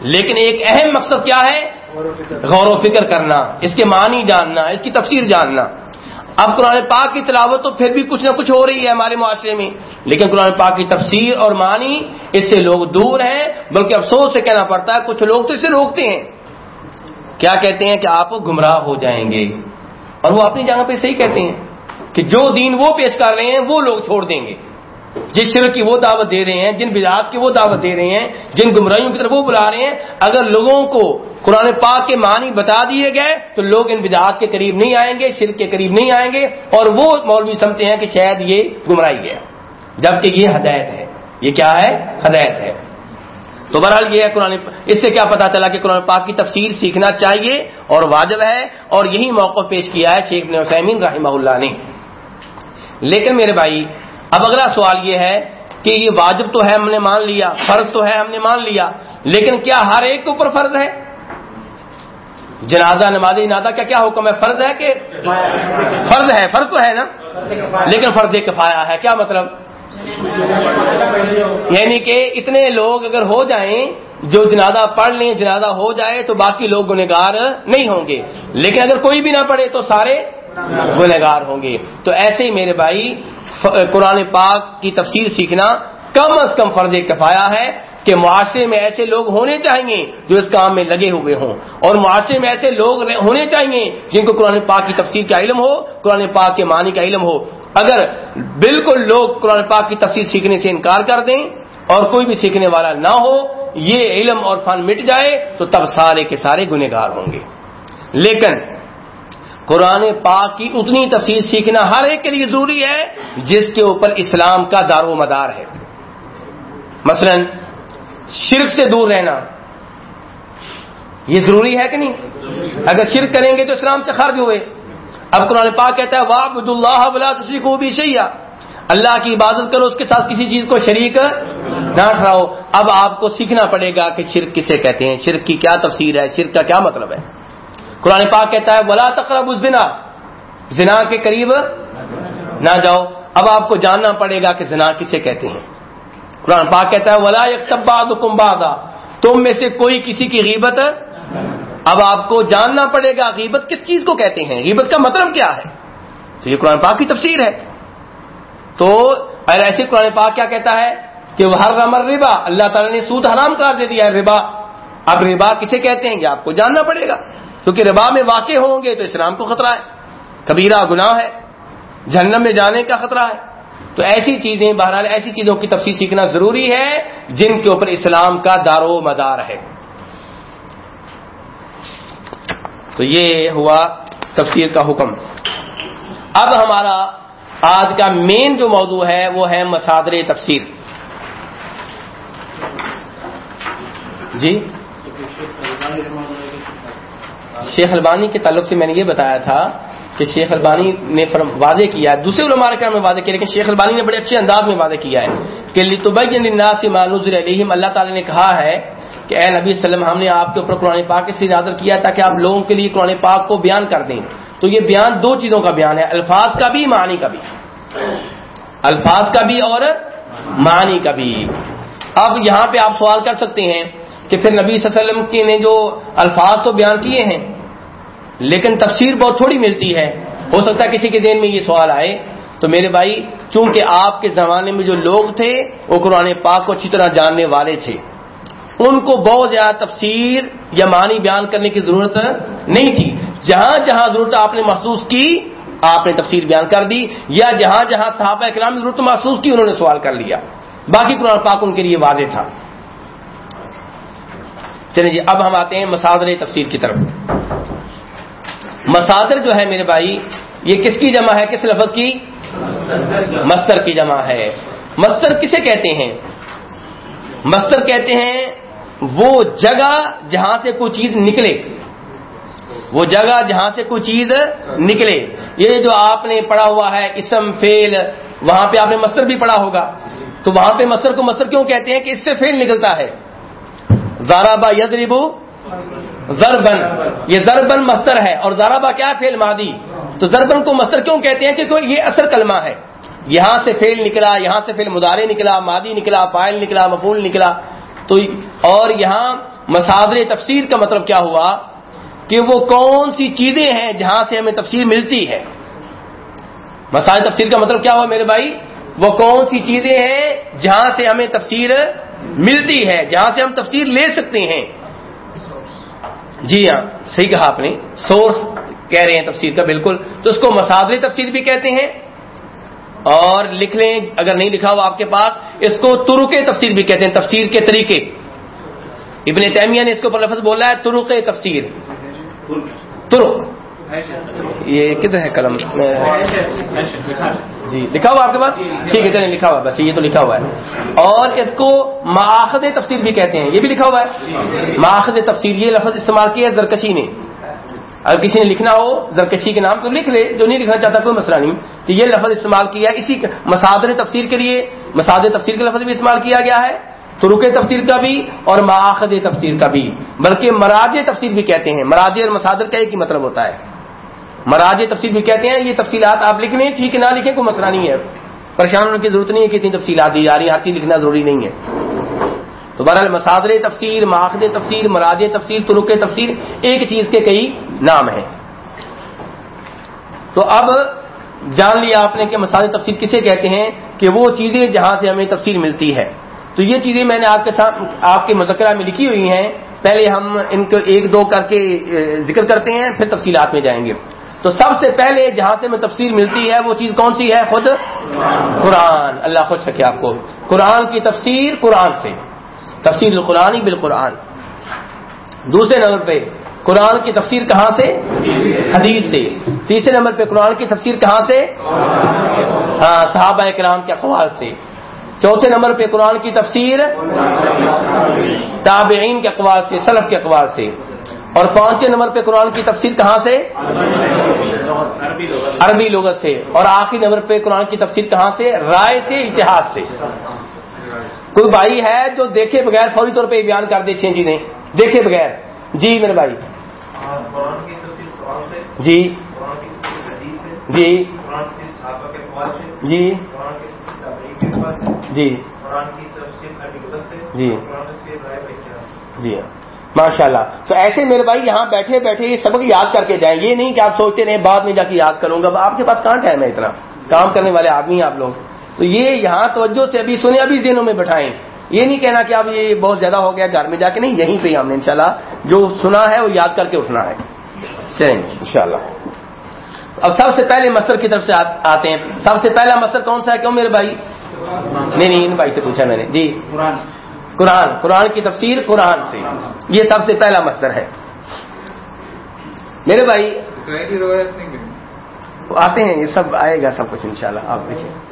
لیکن ایک اہم مقصد کیا ہے؟ غور و فکر کرنا، اس کے معنی جاننا، اس کی تفسیر جاننا۔ اب قرآن پاک کی تلاوت تو پھر بھی کچھ نہ کچھ ہو رہی ہے ہمارے معاشرے میں، لیکن قرآن پاک کی تفسیر اور معنی اس سے لوگ دور ہیں، بلکہ افسوس سے کہنا پڑتا ہے، کچھ لوگ تو اسے روکتے ہیں۔ کیا کہتے ہیں کہ آپ گمراہ ہو جائیں گے؟ اور وہ اپنی جگہ پہ صحیح کہتے ہیں کہ جو دین وہ پیش کر رہے ہیں، وہ لوگ چھوڑ دیں گے۔ جس شرک کی وہ دعوت دے رہے ہیں، جن بدعات کی وہ دعوت دے رہے ہیں، جن گمراہیوں کی طرف وہ بلا رہے ہیں، اگر لوگوں کو قرآن پاک کے معنی بتا دیے گئے، تو لوگ ان بدعات کے قریب نہیں آئیں گے، شرک کے قریب نہیں آئیں گے۔ اور وہ مولوی سمجھتے ہیں کہ شاید یہ گمراہی ہے۔ جبکہ یہ ہدایت ہے۔ یہ کیا ہے؟ ہدایت ہے۔ تو بہرحال یہ ہے قرآن اس سے کیا پتا چلا کہ قرآن پاک کی تفسیر سیکھنا چاہیے اور واجب ہے اور یہی موقع پیش کیا ہے شیخ نے رحمہ اللہ نے۔ لیکن میرے بھائی اب اگلا سوال یہ ہے کہ یہ واجب تو ہے ہم نے مان لیا فرض تو ہے ہم نے مان لیا لیکن کیا ہر ایک کے اوپر فرض ہے؟ جنازہ نماز جنازہ کیا کیا حکم ہے؟ فرض ہے کہ فرض ہے فرض تو ہے نا؟ لیکن فرض کفایا ہے کیا مطلب؟ یعنی کہ اتنے لوگ اگر ہو جائیں جو جنازہ پڑھ لیں، جنازہ ہو جائے تو باقی لوگ گنےگار نہیں ہوں گے۔ لیکن اگر کوئی بھی نہ پڑھے تو سارے گنےگار ہوں گے۔ تو ایسے ہی میرے بھائی قرآن پاک کی تفسیر سیکھنا کم از کم فرض کفایا ہے کہ معاشرے میں ایسے لوگ ہونے چاہیے جو اس کام میں لگے ہوئے ہوں۔ اور معاشرے میں ایسے لوگ ہونے چاہیے جن کو قرآن پاک کی تفسیر کا علم ہو، قرآن پاک کے معنی کا علم ہو۔ اگر بالکل لوگ قرآن پاک کی تفسیر سیکھنے سے انکار کر دیں اور کوئی بھی سیکھنے والا نہ ہو، یہ علم اور فن مٹ جائے تو تب سارے کے سارے گنےگار ہوں گے۔ لیکن قرآن پاک کی اتنی تفسیر سیکھنا ہر ایک کے لیے ضروری ہے جس کے اوپر اسلام کا دار و مدار ہے۔ مثلا شرک سے دور رہنا، یہ ضروری ہے کہ نہیں؟ اگر شرک کریں گے تو اسلام سے خارج ہوئے۔ اب قرآن پاک کہتا ہے واہ عبد اللہ بلا کو بھی سیاح اللہ کی عبادت کرو، اس کے ساتھ کسی چیز کو شریک نہ ٹھہراؤ اب آپ کو سیکھنا پڑے گا کہ شرک کسے کہتے ہیں۔ شرک کی کیا تفسیر ہے؟ شرک کا کیا مطلب ہے؟ قرآن پاک کہتا ہے بلا تقرب الزنا. زنا کے قریب نہ جاؤ۔ اب آپ کو جاننا پڑے گا کہ زنا کسے کہتے ہیں۔ قرآن پاک کہتا ہے، ولا یکتبا تم میں سے کوئی کسی کی غیبت اب آپ کو جاننا پڑے گا غیبت کس چیز کو کہتے ہیں؟ غیبت کا مطلب کیا ہے؟ تو یہ قرآن پاک کی تفسیر ہے۔ تو ایسے قرآن پاک کیا کہتا ہے کہ وہ ہر رمر ربا اللہ تعالیٰ نے سود حرام کر دے دیا ہے ربا۔ اب ربا کسے کہتے ہیں کہ آپ کو جاننا پڑے گا، کیونکہ ربا میں واقع ہوں گے تو اسلام کو خطرہ ہے۔ کبیرہ گناہ ہے، جہنم میں جانے کا خطرہ ہے۔ تو ایسی چیزیں، بہرحال ایسی چیزوں کی تفصیل سیکھنا ضروری ہے، جن کے اوپر اسلام کا دار و مدار ہے۔ تو یہ ہوا تفسیر کا حکم۔ اب ہمارا آج کا مین جو موضوع ہے وہ ہے مسادر تفسیر۔ جی؟ شیخ البانی کے تعلق سے میں نے یہ بتایا تھا کہ شیخ البانی نے واضح کیا ہے۔ دوسرے علماء کے میں واضح کیا لیکن شیخ البانی نے بڑے اچھے انداز میں واضح کیا ہے کہ لطبئی مانوزر علیہم اللہ تعالی نے کہا ہے کہ اے نبی وسلم، ہم نے آپ کے اوپر قرآن پاک سے نادر کیا تاکہ آپ لوگوں کے لیے قرآن پاک کو بیان کر دیں۔ تو یہ بیان دو چیزوں کا بیان ہے، الفاظ کا بھی، معنی کا بھی۔ الفاظ کا بھی اور معنی کا بھی۔ اب یہاں پہ آپ سوال کر سکتے ہیں کہ پھر نبی صلی اللہ علیہ وسلم کے نے جو الفاظ تو بیان کیے ہیں، لیکن تفسیر بہت تھوڑی ملتی ہے۔ ہو سکتا ہے کسی کے ذہن میں یہ سوال آئے۔ تو میرے بھائی، چونکہ آپ کے زمانے میں جو لوگ تھے، وہ قرآن پاک کو اچھی طرح جاننے والے تھے۔ ان کو بہت زیادہ تفسیر یا معنی بیان کرنے کی ضرورت نہیں تھی۔ جہاں جہاں ضرورت آپ نے محسوس کی، آپ نے تفسیر بیان کر دی، یا جہاں جہاں صحابہ اکرام ضرورت محسوس کی، انہوں نے سوال کر لیا۔ باقی قرآن پاک ان کے لیے واضح تھا۔ چلیں جی اب ہم آتے ہیں مسادر تفسیر کی طرف۔ مسادر جو ہے میرے بھائی، یہ کس کی جمع ہے؟ کس لفظ کی؟ مستر کی جمع ہے۔ مستر کسے کہتے ہیں؟ مستر کہتے ہیں وہ جگہ جہاں سے کوئی چیز نکلے۔ وہ جگہ جہاں سے کوئی چیز نکلے۔ یہ جو آپ نے پڑھا ہوا ہے، اسم فیل وہاں پہ آپ نے مستر بھی پڑھا ہوگا۔ تو وہاں پہ مستر کو مستر کیوں کہتے ہیں کہ اس سے فیل نکلتا ہے؟ زارابا یدریبو زربن یہ زربن مستر ہے۔ اور زارابا کیا فیل مادی تو زربن کو مستر کیوں کہتے ہیں؟ کہ یہ اثر کلمہ ہے۔ یہاں سے فیل نکلا، یہاں سے فیل مدارے نکلا مادی نکلا فائل نکلا مفول نکلا۔ تو اور یہاں مسادر تفسیر کا مطلب کیا ہوا کہ وہ کون سی چیزیں ہیں جہاں سے ہمیں تفسیر ملتی ہے؟ مسائل تفسیر کا مطلب کیا ہوا میرے بھائی؟ وہ کون سی چیزیں ہیں جہاں سے ہمیں تفسیر ملتی ہے، جہاں سے ہم تفسیر لے سکتے ہیں؟ جی ہاں صحیح کہا آپ نے سورس کہہ رہے ہیں تفسیر کا، بالکل۔ تو اس کو مسادر تفسیر بھی کہتے ہیں اور لکھ لیں، اگر نہیں لکھا ہوا آپ کے پاس، اس کو ترک تفسیر بھی کہتے ہیں، تفسیر کے طریقے۔ ابن تیمیہ نے اس کے اوپر لفظ بولا ہے ترک تفسیر۔ ترک یہ کدھر ہے قلم؟ جی لکھا ہوا آپ کے پاس؟ ٹھیک ہے، چلیں، لکھا ہوا بس یہ تو لکھا ہوا ہے۔ اور اس کو ماخذ تفسیر بھی کہتے ہیں، یہ بھی لکھا ہوا ہے۔ ماخذ تفسیر، یہ لفظ استعمال کیا ہے زرکشی نے۔ اگر کسی نے لکھنا ہو زرکشی کے نام تو لکھ لے، جو نہیں لکھنا چاہتا کوئی مسئلہ نہیں۔ تو یہ لفظ استعمال کیا، اسی مسادر تفسیر کے لیے مساد تفسیر کا لفظ بھی استعمال کیا گیا ہے ترک تفسیر کا بھی اور ماخذ تفسیر کا بھی۔ بلکہ مراج تفسیر بھی کہتے ہیں۔ مراج اور مسادر کا ایک ہی مطلب ہوتا ہے۔ مراج تفسیر بھی کہتے ہیں، یہ تفصیلات آپ لکھ لیں، ٹھیک نہ لکھیں کوئی مسئلہ نہیں ہے۔ پریشان ہونے کی ضرورت نہیں ہے کہ اتنی تفصیلات دی جا رہی ہر چیز لکھنا ضروری نہیں ہے۔ تو بہرحال مسادر تفسیر ماخذ تفسیر مراج تفسیر ترک تفسیر، ایک چیز کے کئی نام ہیں۔ تو اب جان لیا آپ نے کہ مساج تفسیر کسے کہتے ہیں کہ وہ چیزیں جہاں سے ہمیں تفصیل ملتی ہے۔ تو یہ چیزیں میں نے آپ کے ساتھ، آپ کے مذکرہ میں لکھی ہوئی ہیں۔ پہلے ہم ان کو ایک دو کر کے ذکر کرتے ہیں، پھر تفصیلات میں جائیں گے۔ تو سب سے پہلے جہاں سے میں تفسیر ملتی ہے، وہ چیز کون سی ہے؟ خود؟ قرآن۔ اللہ خوش رکھے آپ کو۔ قرآن کی تفسیر قرآن سے۔ تفسیر القرآن بالقرآن۔ دوسرے نمبر پہ، قرآن کی تفسیر کہاں سے؟ حدیث سے۔ تیسرے نمبر پہ، قرآن کی تفسیر کہاں سے؟ ہاں صحابہ کرام کے اقوال سے۔ چوتھے نمبر پہ، قرآن کی تفسیر تابعین کے اقوال سے، سلف کے اقوال سے۔ اور پانچویں نمبر پہ، قرآن کی تفسیر کہاں سے؟ عربی لغت سے۔ اور آخری نمبر پہ، قرآن کی تفسیر کہاں سے؟ رائے سے، اتحاد سے۔ کوئی بھائی ہے جو دیکھے بغیر فوری طور پہ بیان کر دے چھ چیزیں دیکھے بغیر۔ جی میرے بھائی۔ جی۔ جی۔ جی۔ جی۔ جی۔ جی ماشاء اللہ تو ایسے میرے بھائی یہاں بیٹھے بیٹھے یہ سبق یاد کر کے جائیں۔ یہ نہیں کہ آپ سوچتے رہے بعد میں جا کے یاد کروں گا۔ آپ کے پاس کہاں ٹائم ہے اتنا؟ کام کرنے والے آدمی ہیں آپ لوگ۔ تو یہ یہاں توجہ سے ابھی سنے ابھی ذہنوں میں بٹھائیں۔ یہ نہیں کہنا کہ اب یہ بہت زیادہ ہو گیا گھر میں جا کے نہیں یہیں پہ ہم نے انشاءاللہ جو سنا ہے وہ یاد کر کے اٹھنا ہے۔ ان شاء اللہ اب سب سے پہلے مصر کی طرف سے آتے ہیں۔ سب سے پہلا مصر کون سا ہے؟ کیوں میرے بھائی؟ نہیں نہیں ان بھائی سے پوچھا میں نے۔ جی۔ قرآن۔ قرآن قرآن کی تفسیر قرآن سے۔ یہ سب سے پہلا مصدر ہے۔ میرے بھائی۔ آتے ہیں یہ سب آئے گا سب کچھ انشاءاللہ۔ شاء آپ دیکھیں۔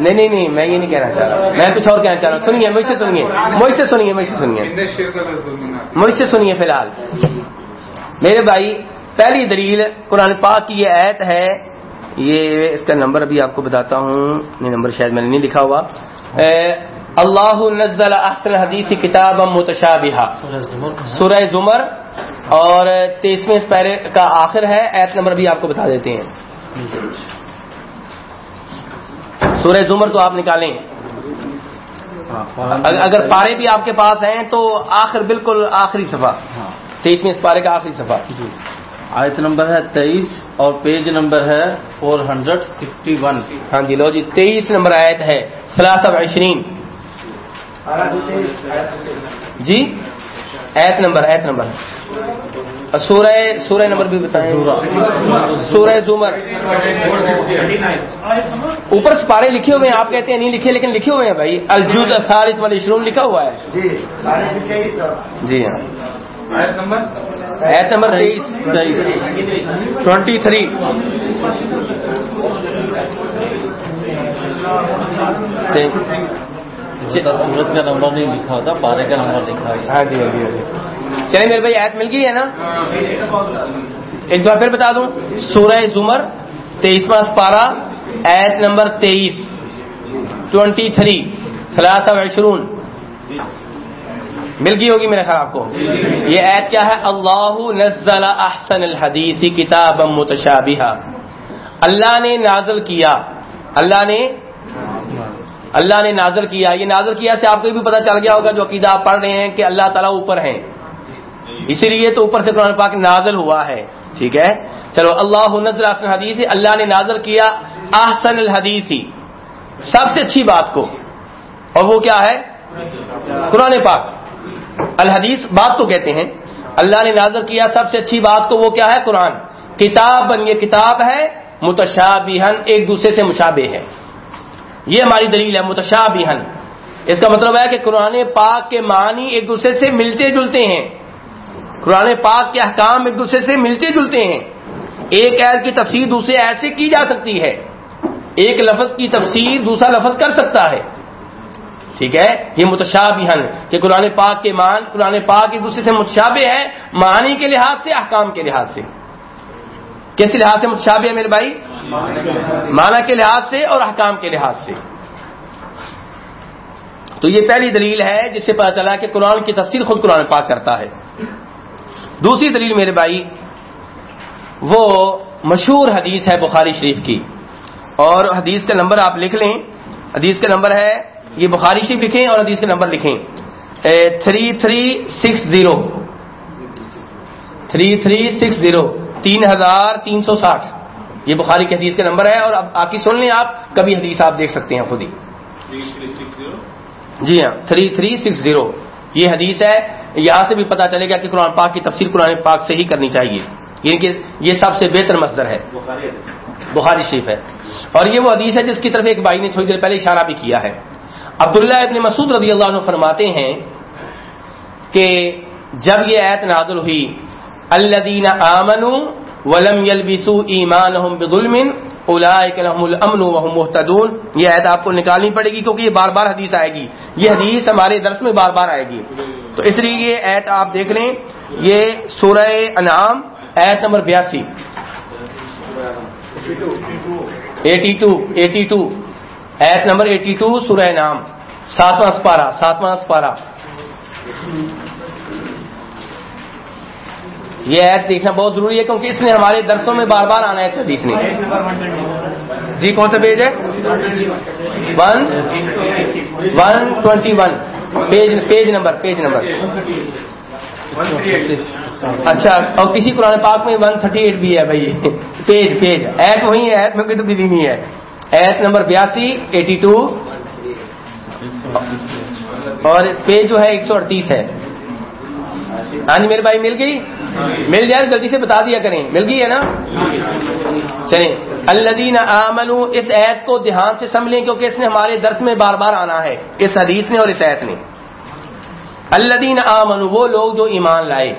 نہیں نہیں نہیں میں یہ نہیں کہنا چاہ رہا۔ میں کچھ اور کہنا چاہ رہا ہوں۔ سنیے مجھ سے سنیے۔ مجھ سے سنیے مجھ سے سنیے۔ مجھ سے سنیے فی الحال۔ میرے بھائی پہلی دلیل قرآن پاک کی یہ ایت ہے۔ یہ اس کا نمبر ابھی آپ کو بتاتا ہوں۔ یہ نمبر شاید میں نے نہیں لکھا ہوا۔ اللہ نزل احسن حدیث کتاب متشابہ سورہ زمر۔ اور تیسویں پہلے کا آخر ہے۔ ایت نمبر بھی آپ کو بتا دیتے ہیں۔ سورہ زمر تو آپ نکالیں۔ اگر پارے بھی آپ کے پاس ہیں تو آخر بالکل آخری صفحہ۔ تیئیسویں اس پارے کا آخری صفحہ۔ جی۔ آیت نمبر ہے تیئیس اور پیج نمبر ہے فور ہنڈریڈ سکسٹی ون۔ ہاں جی لو جی تیئیس نمبر آیت ہے۔ سلاطب عشرین۔ جی ایت نمبر ایت نمبر۔ سورہ سورہ نمبر بھی بتائیں سورہ زمر۔ اوپر سپارے لکھے ہوئے ہیں آپ کہتے ہیں نہیں لکھے لیکن لکھے ہوئے ہیں بھائی۔ الجوز اثارت والی شروع لکھا ہوا ہے۔ جی۔ ہاں۔ ایت نمبر؟ تیئیس۔ تیئیس۔ Twenty three. سورت کا نمبر نہیں لکھا ہوتا پارے کا نمبر لکھا ہے۔ ہاں جی ہاں جی ہاں جی۔ چلے میرے بھائی ایت مل گئی ہے نا؟ ایک بار پھر بتا دوں، سورہ زمر تیئیسواں پارا ایت نمبر تیئیس ٹوینٹی تھری سلاط عشرون۔ مل گئی ہوگی میرے خیال آپ کو؟ یہ ایت کیا ہے؟ اللہ نزل احسن الحدیث کتاب متشابہ اللہ نے نازل کیا۔ اللہ نے اللہ نے نازل کیا۔ یہ نازل کیا سے آپ کو بھی پتا چل گیا ہوگا جو عقیدہ آپ پڑھ رہے ہیں کہ اللہ تعالیٰ اوپر ہیں۔ اسی لیے تو اوپر سے قرآن پاک نازل ہوا ہے۔ ٹھیک ہے؟ چلو، اللہ نظر احسن حدیث اللہ نے نازل کیا احسن الحدیث۔ سب سے اچھی بات کو۔ اور وہ کیا ہے؟ قرآن پاک۔ الحدیث، بات کو کہتے ہیں۔ اللہ نے نازل کیا سب سے اچھی بات کو، وہ کیا ہے؟ قرآن۔ کتاب بن یہ کتاب ہے متشابہن ایک دوسرے سے مشابہ ہے۔ یہ ہماری دلیل ہے متشابہن اس کا مطلب ہے کہ قرآن پاک کے معنی ایک دوسرے سے ملتے جلتے ہیں۔ قرآن پاک کے احکام ایک دوسرے سے ملتے جلتے ہیں۔ ایک عید کی تفسیر دوسرے ایسے کی جا سکتی ہے۔ ایک لفظ کی تفسیر دوسرا لفظ کر سکتا ہے۔ ٹھیک ہے؟ یہ متشاب کہ قرآن پاک کے مان، قرآن پاک ایک دوسرے سے متشابہ ہے معنی کے لحاظ سے، احکام کے لحاظ سے۔ کس لحاظ سے متشابہ ہے میرے بھائی؟ معنی کے لحاظ سے اور احکام کے لحاظ سے۔ تو یہ پہلی دلیل ہے جس سے پتا چلا کہ قرآن کی تفسیر خود قرآن پاک کرتا ہے۔ دوسری دلیل میرے بھائی وہ مشہور حدیث ہے بخاری شریف کی۔ اور حدیث کا نمبر آپ لکھ لیں۔ حدیث کا نمبر ہے یہ بخاری شریف لکھیں اور حدیث کا نمبر لکھیں۔ Three three six zero. Three three six zero تین ہزار تین سو ساٹھ۔ یہ بخاری کی حدیث کا نمبر ہے اور اب آکی سن لیں آپ کبھی حدیث آپ دیکھ سکتے ہیں خود ہی۔ جی ہاں تھری تھری سکس زیرو۔ یہ حدیث ہے یہاں سے بھی پتا چلے گا کہ قرآن پاک کی تفسیر قرآن پاک سے ہی کرنی چاہیے۔ یعنی کہ یہ سب سے بہتر مصدر ہے۔ بخاری شریف ہے۔ اور یہ وہ حدیث ہے جس کی طرف ایک بھائی نے تھوڑی دیر پہلے اشارہ بھی کیا ہے۔ عبداللہ ابن مسعود رضی اللہ عنہ فرماتے ہیں کہ جب یہ ایت نازل ہوئی الدین آمن ولم یلبسو ایمان بظلم الامن وهم محتدون یہ ایت آپ کو نکالنی پڑے گی کیونکہ یہ بار بار حدیث آئے گی۔ یہ حدیث ہمارے درس میں بار بار آئے گی۔ تو اس لیے یہ ایت آپ دیکھ لیں۔ یہ سورہ انعام ایت نمبر بیاسی۔ ایٹی ٹو ایٹی ٹو ایت نمبر ایٹی ٹو سورہ نام ساتواں اسپارہ ساتواں اسپارہ یہ ایت دیکھنا بہت ضروری ہے کیونکہ اس نے ہمارے درسوں میں بار بار آنا ہے اس حدیث نے جی کون سا پیج ہے؟ One one twenty one. Page page number page number. اچھا اور کسی قرآن پاک میں ون تھرٹی ایٹ بھی ہے بھائی۔ Page page. ایٹ وہی ہے ایٹ میں کوئی تبدیلی نہیں ہے۔ ایٹ نمبر بیاسی، ایٹی ٹو۔ اور پیج جو ہے ایک سو اڑتیس ہے۔ ہاں جی میرے بھائی، مل گئی؟ مل جائے جلدی سے بتا دیا کریں۔ مل گئی ہے نا؟ چلیں۔ الدین آمن اس عید کو دھیان سے سمجھ لیں کیونکہ اس نے ہمارے درس میں بار بار آنا ہے، اس حدیث نے اور اس عید نے الدین آمن وہ لوگ جو ایمان لائے۔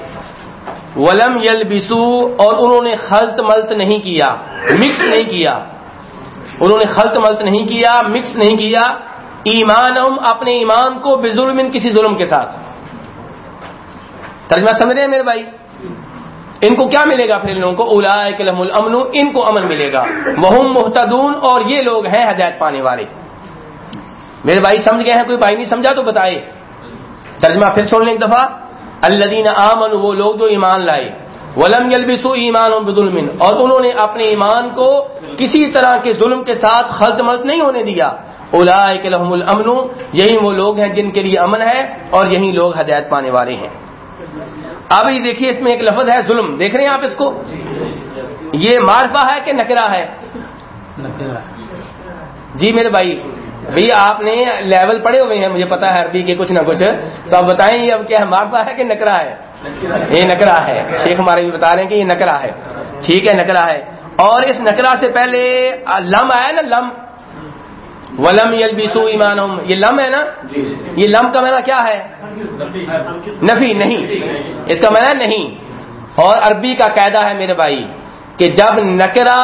ولم یل بسو اور انہوں نے خلط ملت نہیں کیا، مکس نہیں کیا۔ انہوں نے خلط ملت نہیں کیا، مکس نہیں کیا۔ ایمان اپنے ایمان کو بے ظلم کسی ظلم کے ساتھ۔ ترجمہ سمجھ رہے ہیں میرے بھائی؟ ان کو کیا ملے گا پھر ان لوگوں کو؟ اولا کلم الامن، ان کو امن ملے گا۔ وہ محتدون اور یہ لوگ ہیں ہدایت پانے والے۔ میرے بھائی، سمجھ گئے ہیں؟ کوئی بھائی نہیں سمجھا تو بتائے ترجمہ پھر سن لیں ایک دفعہ۔ الدین آمن وہ لوگ جو ایمان لائے۔ ولم یلبسو ایمان بظلم، اور انہوں نے اپنے ایمان کو کسی طرح کے ظلم کے ساتھ خلط ملت نہیں ہونے دیا۔ اولا لهم الامن، یہی وہ لوگ ہیں جن کے لیے امن ہے، اور یہی لوگ ہدایت پانے والے ہیں۔ اب یہ دیکھیے اس میں ایک لفظ ہے ظلم۔ دیکھ رہے ہیں آپ اس کو؟ یہ معرفہ ہے کہ نکرا ہے؟ جی میرے بھائی بھائی آپ نے لیول پڑے ہوئے ہیں مجھے پتا ہے عربی کے کچھ نہ کچھ۔ تو آپ بتائیں یہ اب کیا معرفہ ہے کہ نکرا ہے؟ یہ نکرا ہے۔ شیخ ہمارے بھی بتا رہے ہیں کہ یہ نکرا ہے۔ ٹھیک ہے نکرا ہے۔ اور اس نکرا سے پہلے لم آیا نا؟ لم۔ ولم یل بیسو ایمان یہ لم ہے نا؟ یہ لم کا میرا کیا ہے؟ نفی. نہیں. اس کا میرا نہیں. اور عربی کا قاعدہ ہے میرے بھائی کہ جب نکرا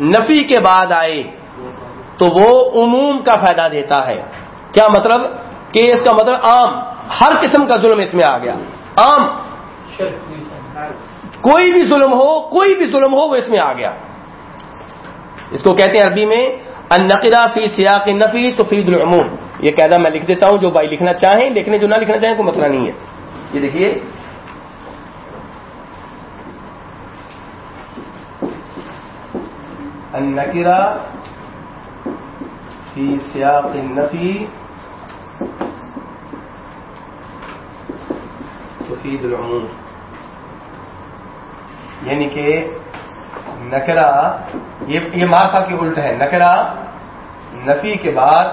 نفی کے بعد آئے تو وہ عموم کا فائدہ دیتا ہے. کیا مطلب؟ کہ اس کا مطلب عام ہر قسم کا ظلم اس میں آ گیا. عام. کوئی بھی ظلم ہو کوئی بھی ظلم ہو وہ اس میں آ گیا. اس کو کہتے ہیں عربی میں النقرہ فی سیاق نفی تو فی العموم. یہ قاعدہ میں لکھ دیتا ہوں، جو بھائی لکھنا چاہیں، لکھنے جو نہ لکھنا چاہیں، کوئی مسئلہ نہیں ہے۔ یہ دیکھیے۔ النقرہ فی سیاق نفی تفید العموم۔ یعنی کہ نکرا یہ مارفا کی الٹ ہے نکرا نفی کے بعد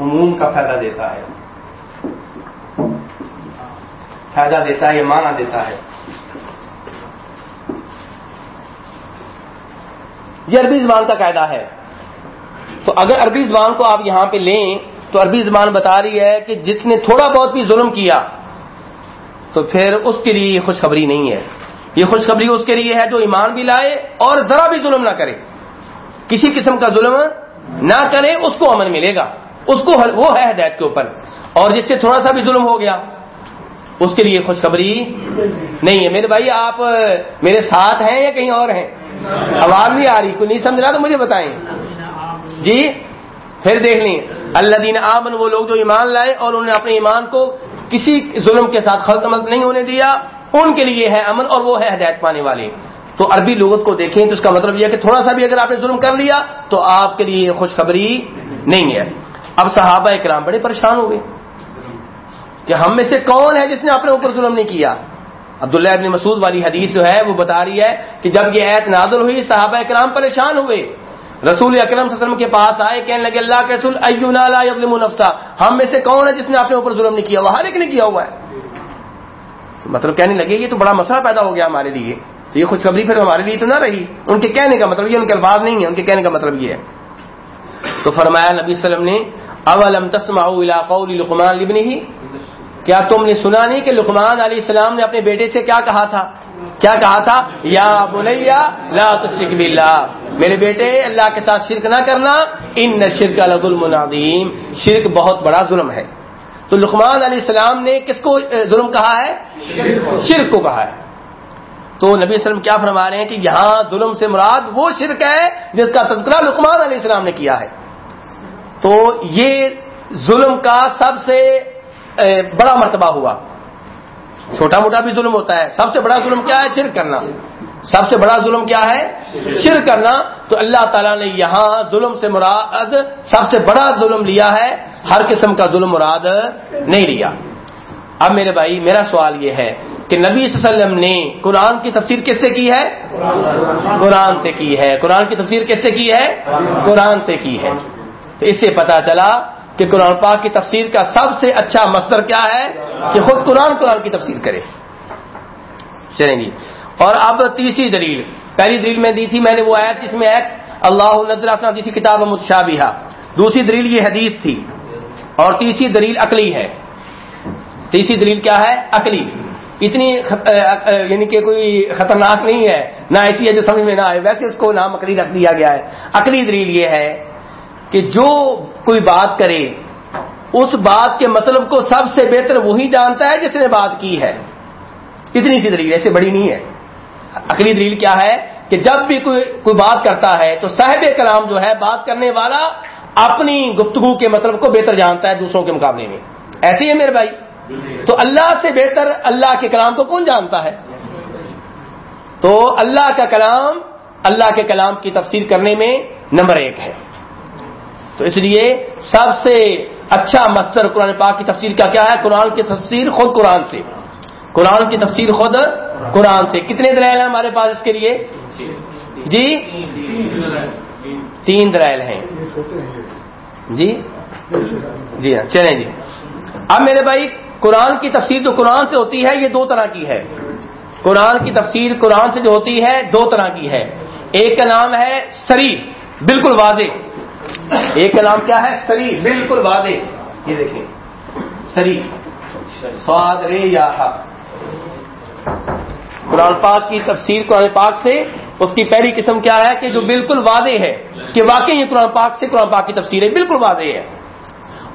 عموم کا فائدہ دیتا ہے۔ فائدہ دیتا ہے مانا دیتا ہے۔ یہ عربی زبان کا قاعدہ ہے۔ تو اگر عربی زبان کو آپ یہاں پہ لیں، تو عربی زبان بتا رہی ہے کہ جس نے تھوڑا بہت بھی ظلم کیا تو پھر اس کے لیے یہ خوشخبری نہیں ہے۔ یہ خوشخبری اس کے لیے ہے جو ایمان بھی لائے اور ذرا بھی ظلم نہ کرے۔ کسی قسم کا ظلم نہ کرے، اس کو امن ملے گا۔ اس کو وہ ہے ہدایت کے اوپر۔ اور جس سے تھوڑا سا بھی ظلم ہو گیا، اس کے لیے خوشخبری نہیں ہے۔ میرے بھائی، آپ میرے ساتھ ہیں یا کہیں اور ہیں؟ آواز نہیں آ رہی، کوئی نہیں سمجھ رہا تو مجھے بتائیں۔ جی پھر دیکھ لیں۔ اللہ دین آمن وہ لوگ جو ایمان لائے اور انہوں نے اپنے ایمان کو کسی ظلم کے ساتھ خلط ملت نہیں ہونے دیا، ان کے لیے ہے امن اور وہ ہے ہدایت پانے والے تو عربی لغت کو دیکھیں تو اس کا مطلب یہ ہے کہ تھوڑا سا بھی اگر آپ نے ظلم کر لیا تو آپ کے لیے خوشخبری نہیں ہے۔ اب صحابہ اکرام بڑے پریشان ہو گئے کہ ہم میں سے کون ہے جس نے اپنے اوپر ظلم نہیں کیا؟ عبداللہ ابن مسعود والی حدیث جو ہے وہ بتا رہی ہے کہ جب یہ ایت نازل ہوئی صحابہ اکرام پریشان ہوئے۔ رسول اکرم وسلم کے پاس آئے، کہنے لگے، اللہ کے رسول ایظلم نفسا. ہم میں سے کون ہے جس نے اپنے اوپر ظلم نہیں کیا ہوا؟ ہر ایک نے کیا ہوا ہے۔ تو مطلب کہنے لگے، یہ تو بڑا مسئلہ پیدا ہو گیا ہمارے لیے۔ تو یہ خوشخبری پھر ہمارے لیے تو نہ رہی۔ ان کے کہنے کا مطلب یہ، ان کے الفاظ نہیں ہے ان کے کہنے کا مطلب یہ ہے۔ تو فرمایا نبی وسلم نے، اولم تسمعوا الى قول لقمان لابنه؟ کیا تم نے سنا نہیں کہ لقمان علیہ السلام نے اپنے بیٹے سے کیا کہا تھا؟ کیا کہا تھا؟ یا بنیا لا تشرک باللہ۔ میرے بیٹے، اللہ کے ساتھ شرک نہ کرنا۔ ان شرک الظلم العظیم شرک بہت بڑا ظلم ہے۔ تو لقمان علیہ السلام نے کس کو ظلم کہا ہے؟ شرک کو کہا ہے۔ تو نبی وسلم کیا فرما رہے ہیں کہ یہاں ظلم سے مراد وہ شرک ہے جس کا تذکرہ لقمان علیہ السلام نے کیا ہے۔ تو یہ ظلم کا سب سے بڑا مرتبہ ہوا۔ چھوٹا موٹا بھی ظلم ہوتا ہے۔ سب سے بڑا ظلم کیا ہے؟ شرک کرنا۔ سب سے بڑا ظلم کیا ہے؟ شرک کرنا۔ تو اللہ تعالیٰ نے یہاں ظلم سے مراد سب سے بڑا ظلم لیا ہے۔ ہر قسم کا ظلم مراد نہیں لیا۔ اب میرے بھائی، میرا سوال یہ ہے کہ نبی صلی اللہ علیہ وسلم نے قرآن کی تفسیر کس سے کی ہے؟ قرآن سے کی ہے۔ قرآن کی تفسیر کس سے کی ہے؟ قرآن سے کی ہے۔ تو اس سے پتا چلا کہ قرآن پاک کی تفسیر کا سب سے اچھا مصدر کیا ہے کہ خود قرآن قرآن کی تفسیر کرے۔ چلیں جی۔ اور اب تیسری دلیل۔ پہلی دلیل میں دی تھی میں نے وہ آیا جس میں ایک اللہ نظر دی تھی کتاب متشابہ دوسری دلیل یہ حدیث تھی۔ اور تیسری دلیل عقلی ہے۔ تیسری دلیل کیا ہے؟ عقلی۔ اتنی یعنی کہ کوئی خطرناک نہیں ہے۔ نہ ایسی ہے جو سمجھ میں نہ آئے۔ ویسے اس کو نام عقلی رکھ دیا گیا ہے۔ عقلی دلیل یہ ہے کہ جو کوئی بات کرے، اس بات کے مطلب کو سب سے بہتر وہی جانتا ہے جس نے بات کی ہے۔ اتنی سی دلیل، ایسے بڑی نہیں ہے۔ اگلی دلیل کیا ہے کہ جب بھی کوئی کوئی بات کرتا ہے تو صاحب کلام جو ہے، بات کرنے والا اپنی گفتگو کے مطلب کو بہتر جانتا ہے دوسروں کے مقابلے میں۔ ایسے ہی ہے میرے بھائی؟ تو اللہ سے بہتر اللہ کے کلام کو کون جانتا ہے؟ تو اللہ کا کلام، اللہ کے کلام کی تفسیر کرنے میں نمبر ایک ہے۔ تو اس لیے سب سے اچھا مصر قرآن پاک کی تفسیر کا کیا ہے؟ قرآن کی تفسیر خود قرآن سے۔ قرآن کی تفسیر خود قرآن سے۔ کتنے درائل ہیں ہمارے پاس اس کے لیے؟ جی؟ تین درائل ہیں۔ جی؟ جی ہاں چلیں جی۔ اب میرے بھائی، قرآن کی تفسیر جو قرآن سے ہوتی ہے، یہ دو طرح کی ہے۔ قرآن کی تفسیر قرآن سے جو ہوتی ہے، دو طرح کی ہے۔ ایک کا نام ہے سری بالکل واضح۔ ایک کا نام کیا ہے؟ سری، بالکل واضح۔ یہ دیکھیں۔ سری۔ سواد رے یا قرآن پاک کی تفسیر قرآن پاک سے اس کی پہلی قسم کیا ہے کہ جو بالکل واضح ہے کہ واقعی یہ قرآن پاک سے قرآن پاک کی تفسیر ہے بالکل واضح ہے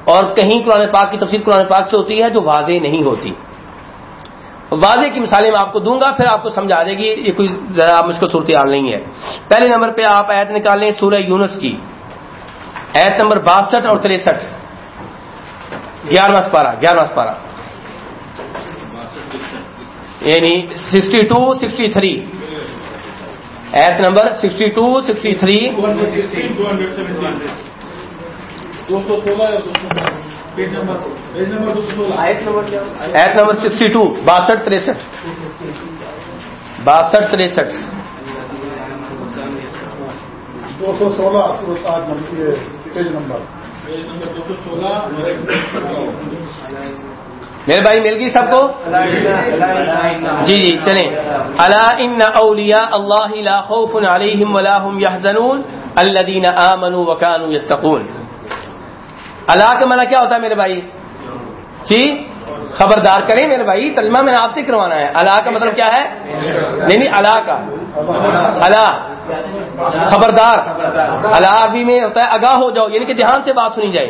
اور کہیں قرآن پاک کی تفسیر قرآن پاک سے ہوتی ہے جو واضح نہیں ہوتی۔ واضح کی مثالیں میں آپ کو دوں گا، پھر آپ کو سمجھا دے گی۔ یہ کوئی ذرا مشکل صورتحال نہیں ہے۔ پہلے نمبر پہ آپ آیت نکالیں سورہ یونس کی۔ ایت نمبر باسٹھ اور تریسٹھ۔ گیارہواں سپارہ گیارہواں سپارہ۔ یعنی سکسٹی ٹو، سکسٹی تھری۔ ایت number sixty two, sixty three. ایت نمبر سکسٹی ٹو، باسٹھ، تریسٹھ۔ باسٹھ، تریسٹھ۔ دو سو سولہ پیج نمبر۔ میرے بھائی، مل گئی سب کو؟ جی جی چلیں۔ اللہ ان اولیا اللہ لا خوف علیہم ولا هم يحزنون الذين امنوا وكانوا يتقون اللہ کا معنی کیا ہوتا ہے میرے بھائی؟ جی؟ خبردار کریں میرے بھائی ترجمہ میں نے آپ سے کروانا ہے۔ اللہ کا مطلب کیا ہے؟ نہیں نہیں اللہ کا۔ اللہ خبردار۔ اللہ عربی میں ہوتا ہے، آگاہ ہو جاؤ یعنی کہ دھیان سے بات سنی جائے۔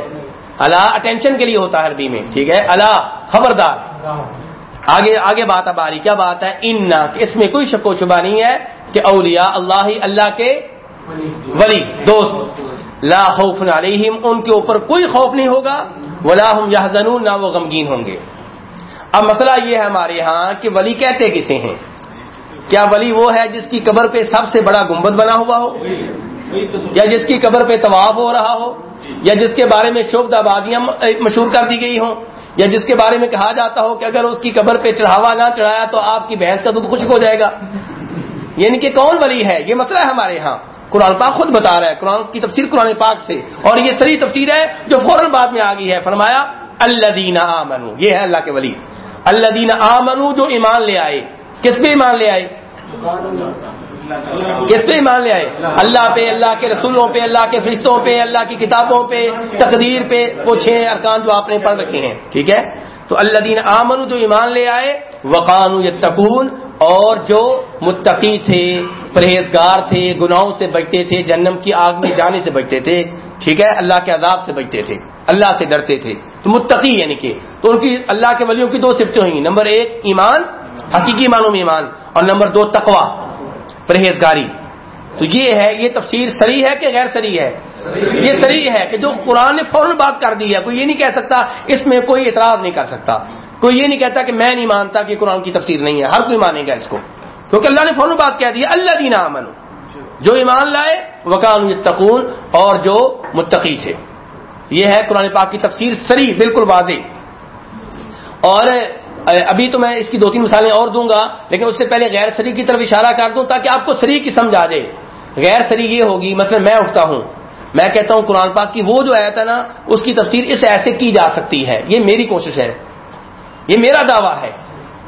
اللہ اٹینشن کے لیے ہوتا ہے عربی میں، ٹھیک ہے؟ اللہ خبردار۔ آگے آگے بات اب آ رہی، کیا بات ہے؟ ان اس میں کوئی شک و شبہ نہیں ہے کہ اولیاء اللہ ہی، اللہ کے ولی، دوست۔ لا خوف علیہم، ان کے اوپر کوئی خوف نہیں ہوگا۔ ولا ہم یا نہ وہ غمگین ہوں گے۔ اب مسئلہ یہ ہے ہمارے ہاں کہ ولی کہتے کسے ہیں؟ کیا ولی وہ ہے جس کی قبر پہ سب سے بڑا گنبد بنا ہوا ہو؟ یا جس کی قبر پہ طواف ہو رہا ہو؟ یا جس کے بارے میں شوبد آبادیاں مشہور کر دی گئی ہوں؟ یا جس کے بارے میں کہا جاتا ہو کہ اگر اس کی قبر پہ چڑھاوا نہ چڑھایا تو آپ کی بحث کا دودھ خشک ہو جائے گا؟ یعنی کہ کون ولی ہے؟ یہ مسئلہ ہے ہمارے ہاں قرآن پاک خود بتا رہا ہے، قرآن کی تفسیر قرآن پاک سے۔ اور یہ صحیح تفسیر ہے جو فوراً بعد میں آ گئی ہے۔ فرمایا اللہ دینا یہ ہے اللہ کے ولی۔ اللہ دینا آمنو جو ایمان لے آئے۔ کس پہ ایمان لے آئے؟ کس پہ ایمان لے آئے؟ اللہ پہ، اللہ کے رسولوں پہ، اللہ کے فرشتوں پہ، اللہ کی کتابوں پہ، تقدیر پہ۔ وہ چھ ارکان جو آپ نے پڑھ رکھے ہیں، ٹھیک ہے؟ تو اللہ دین آمن جو ایمان لے آئے وقان یتقون، اور جو متقی تھے، پرہیزگار تھے، گناہوں سے بچتے تھے جنم کی آگ میں جانے سے بچتے تھے۔ ٹھیک ہے؟ اللہ کے عذاب سے بچتے تھے اللہ سے ڈرتے تھے۔ تو متقی یعنی کہ تو ان کی اللہ کے ولیوں کی دو صفتیں ہوئی نمبر ایک ایمان حقیقی معنوں میں ایمان۔ اور نمبر دو تقوا پرہیزگاری۔ تو یہ ہے یہ تفسیر سری ہے کہ غیر سری ہے؟ یہ سری ہے کہ جو قرآن نے فوراً بات کر دی ہے کوئی یہ نہیں کہہ سکتا اس میں کوئی اعتراض نہیں کر سکتا۔ کوئی یہ نہیں کہتا کہ میں نہیں مانتا کہ قرآن کی تفسیر نہیں ہے ہر کوئی مانے گا اس کو۔ کیونکہ اللہ نے فوراً بات کہہ دی اللہ دینا امن جو ایمان لائے وکان تقون اور جو متقی تھے۔ یہ ہے قرآن پاک کی تفسیر سری بالکل واضح۔ اور ابھی تو میں اس کی دو تین مثالیں اور دوں گا، لیکن اس سے پہلے غیر سری کی طرف اشارہ کر دوں تاکہ آپ کو سری کی سمجھ آ جائے۔ غیر سری یہ ہوگی، مثلا میں اٹھتا ہوں، میں کہتا ہوں قرآن پاک کی وہ جو آیت ہے نا، اس کی تفسیر اس ایسے کی جا سکتی ہے۔ یہ میری کوشش ہے۔ یہ میرا دعویٰ ہے۔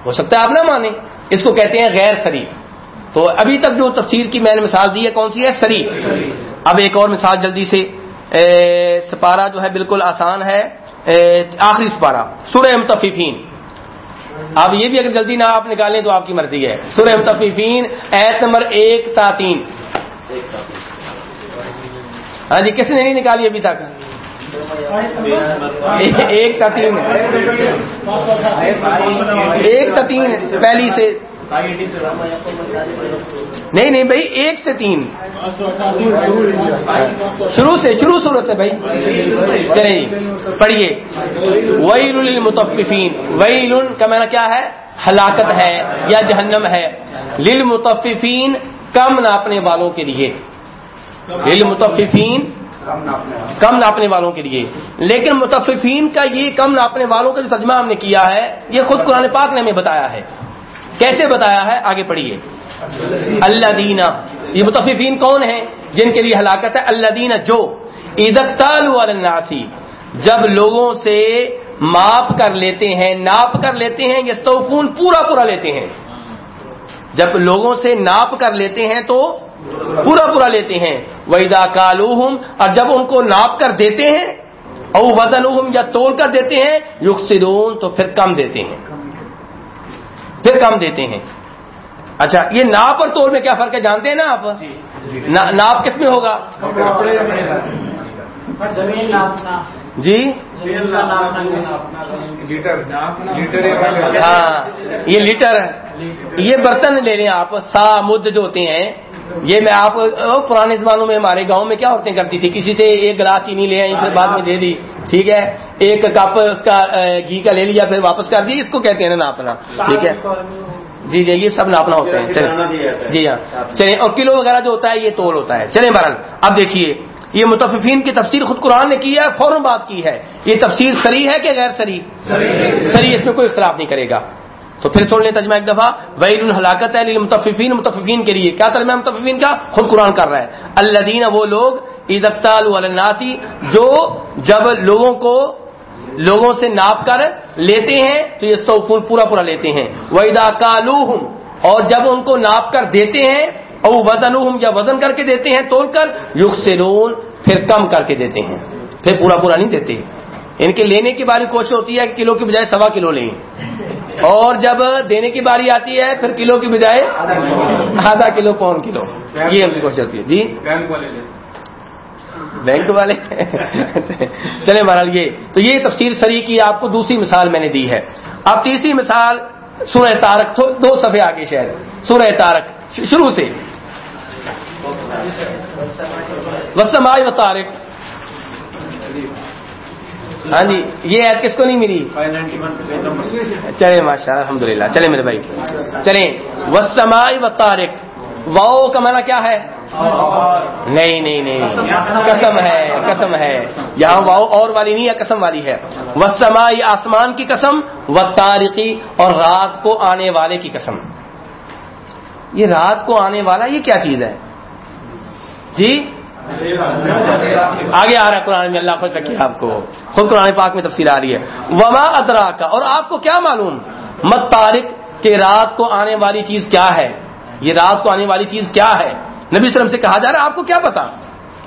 ہو سکتا ہے آپ نہ مانیں۔ اس کو کہتے ہیں غیر سری۔ تو ابھی تک جو تفسیر کی میں نے مثال دی ہے کون سی ہے؟ سری. اب ایک اور مثال جلدی سے سپارہ جو ہے بالکل آسان ہے آخری سپارہ، سورہ متفقین اب یہ بھی اگر جلدی نہ آپ نکالیں تو آپ کی مرضی ہے۔ سورہ متفقین ایت نمبر ایک تا تین۔ ہاں جی کس نے نہیں نکالی ابھی تک؟ ایک تا تین۔ ایک تا تین، پہلی سے۔ نہیں نہیں بھائی، ایک سے تین۔ شروع سے، شروع شروع سے بھائی۔ چلیے، پڑھیے۔ ویل المتفین ویل کا میرا کیا ہے؟ ہلاکت ہے یا جہنم ہے۔ للمتففین کم ناپنے والوں کے لیے۔ للمتففین کم ناپنے والوں کے لیے۔ لیکن متففین کا یہ کم ناپنے والوں کا جو ترجمہ ہم نے کیا ہے، یہ خود قرآن پاک نے ہمیں بتایا ہے۔ کیسے بتایا ہے؟ آگے پڑھیے۔ اللہ دینا یہ متفقین کون ہیں؟ جن کے لیے ہلاکت ہے۔ اللہ دینا جو الناسی جب لوگوں سے ماپ کر لیتے ہیں، ناپ کر لیتے ہیں یہ سوفون پورا پورا لیتے ہیں۔ جب لوگوں سے ناپ کر لیتے ہیں تو پورا پورا لیتے ہیں۔ ویدا کالو اور جب ان کو ناپ کر دیتے ہیں او وزن یا تول کر دیتے ہیں یقصدون تو پھر کم دیتے ہیں۔ پھر کم دیتے ہیں۔ اچھا یہ ناپ اور تول میں کیا فرق ہے؟ جانتے ہیں نا آپ؟ ناپ کس میں ہوگا؟ جی؟ ہاں یہ لیٹر۔ یہ برتن لے لیں آپ سا مد جو ہوتے ہیں یہ میں آپ پرانے زمانوں میں ہمارے گاؤں میں کیا عورتیں کرتی تھی کسی سے ایک گلاس چینی لے آئی پھر بعد میں دے دی۔ ٹھیک ہے؟ ایک کپ اس کا گھی کا لے لیا پھر واپس کر دیا اس کو کہتے ہیں نا ناپنا۔ ٹھیک ہے؟ جی جی یہ سب ناپنا ہوتا ہے۔ جی ہاں۔ چلیں اور کلو وغیرہ جو ہوتا ہے یہ تول ہوتا ہے۔ چلیں بہرحال اب دیکھیے۔ یہ متفقین کی تفسیر خود قرآن نے کی ہے فوراً بات کی ہے۔ یہ تفسیر سری ہے کہ غیر سری سری اس میں کوئی اختلاف نہیں کرے گا۔ تو پھر سن لیں تجمہ ایک دفعہ وعید الحلاکت ہے متفقین متفقین کے لیے۔ کیا ترجمہ متفقین کا؟ خود قرآن کر رہا ہے۔ اللہ دین وہ لوگ عید الناسی جو جب لوگوں کو، لوگوں سے ناپ کر لیتے ہیں، تو یہ سوفون پورا پورا لیتے ہیں۔ ویدا کالو اور جب ان کو ناپ کر دیتے ہیں اور وزن یا وزن کر کے دیتے ہیں، تول کر یوگ سے پھر کم کر کے دیتے ہیں۔ پھر پورا پورا نہیں دیتے۔ ان کے لینے کی باری کوشش ہوتی ہے کلو کی بجائے سوا کلو لیں۔ اور جب دینے کی باری آتی ہے پھر کلو کی بجائے آدھا کلو پون کلو۔ یہ ان کی کوشش ہوتی ہے۔ جی؟ بینک والے چلے بہرحال یہ۔ تو یہ تفصیل سری کی آپ کو دوسری مثال میں نے دی ہے۔ اب تیسری مثال سورہ تارک دو سفے آگے شہر سورہ تارک شروع سے۔ وسمائی و تارک ہاں جی یہ ایپ کس کو نہیں ملی؟ چلے ماشاء اللہ الحمد للہ چلے میرے بھائی، چلیں۔ وسمائی و تارک واؤ کا مانا کیا ہے؟ نہیں نہیں نہیں، قسم ہے قسم ہے۔ یہاں واؤ اور والی نہیں ہے، قسم والی ہے۔ وسما یہ آسمان کی قسم و تاریخی اور رات کو آنے والے کی قسم۔ یہ رات کو آنے والا یہ کیا چیز ہے؟ جی آگے آ رہا ہے قرآن میں، اللہ خوش رکھیے آپ کو۔ خود قرآن پاک میں تفصیل آ رہی ہے۔ وما ادرا کا اور آپ کو کیا معلوم؟ مت تارک کہ رات کو آنے والی چیز کیا ہے؟ یہ رات کو آنے والی چیز کیا ہے؟ نبی وسلم سے کہا جا رہا ہے، آپ کو کیا پتا؟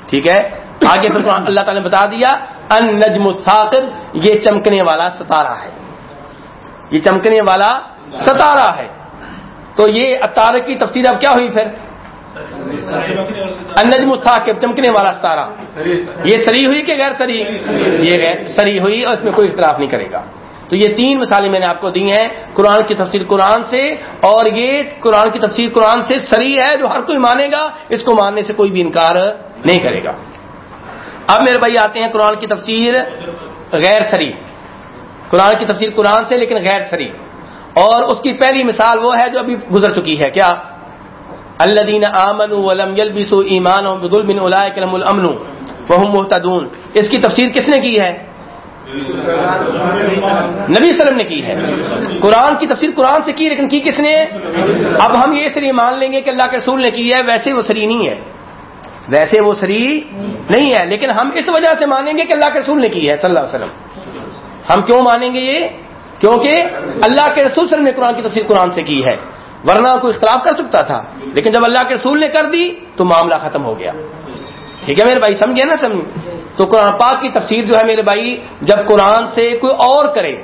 ٹھیک ہے؟ آگے پھر اللہ تعالی نے بتا دیا ان نجم ثاقب یہ چمکنے والا ستارہ ہے۔ یہ چمکنے والا ستارہ ہے۔ تو یہ اتارے کی تفصیل اب کیا ہوئی پھر؟ النجم ثاقب چمکنے والا ستارہ۔ یہ سری ہوئی کہ غیر سری یہ غیر سری ہوئی، اور اس میں کوئی اختلاف نہیں کرے گا۔ تو یہ تین مثالیں میں نے آپ کو دی ہیں۔ قرآن کی تفسیر قرآن سے، اور یہ قرآن کی تفسیر قرآن سے سری ہے، جو ہر کوئی مانے گا، اس کو ماننے سے کوئی بھی انکار نہیں کرے گا۔ اب میرے بھائی آتے ہیں قرآن کی تفسیر غیر سری قرآن کی تفسیر قرآن سے، لیکن غیر سری اور اس کی پہلی مثال وہ ہے جو ابھی گزر چکی ہے۔ کیا؟ اللہ دین امن ولم یلبسو ایمان بن الامن وهم محتدون اس کی تفسیر کس نے کی ہے؟ نبی وسلم نے کی ہے. قرآن کی تفسیر قرآن سے کی، لیکن کی کس نے؟ اب ہم یہ سری مان لیں گے کہ اللہ کے رسول نے کی ہے، ویسے وہ سری نہیں ہے. ویسے وہ سری نہیں ہے، لیکن ہم اس وجہ سے مانیں گے کہ اللہ کے رسول نے کی ہے صلی اللہ علیہ وسلم. ہم کیوں مانیں گے یہ؟ کیونکہ اللہ کے رسول صلی نے قرآن کی تفسیر قرآن سے کی ہے. ورنہ کوئی اختلاف کر سکتا تھا۔ لیکن جب اللہ کے رسول نے کر دی تو معاملہ ختم ہو گیا۔ ٹھیک ہے میرے بھائی، سمجھے نا سمجھ؟ تو قرآن پاک کی تفسیر جو ہے میرے بھائی، جب قرآن سے کوئی اور کرے،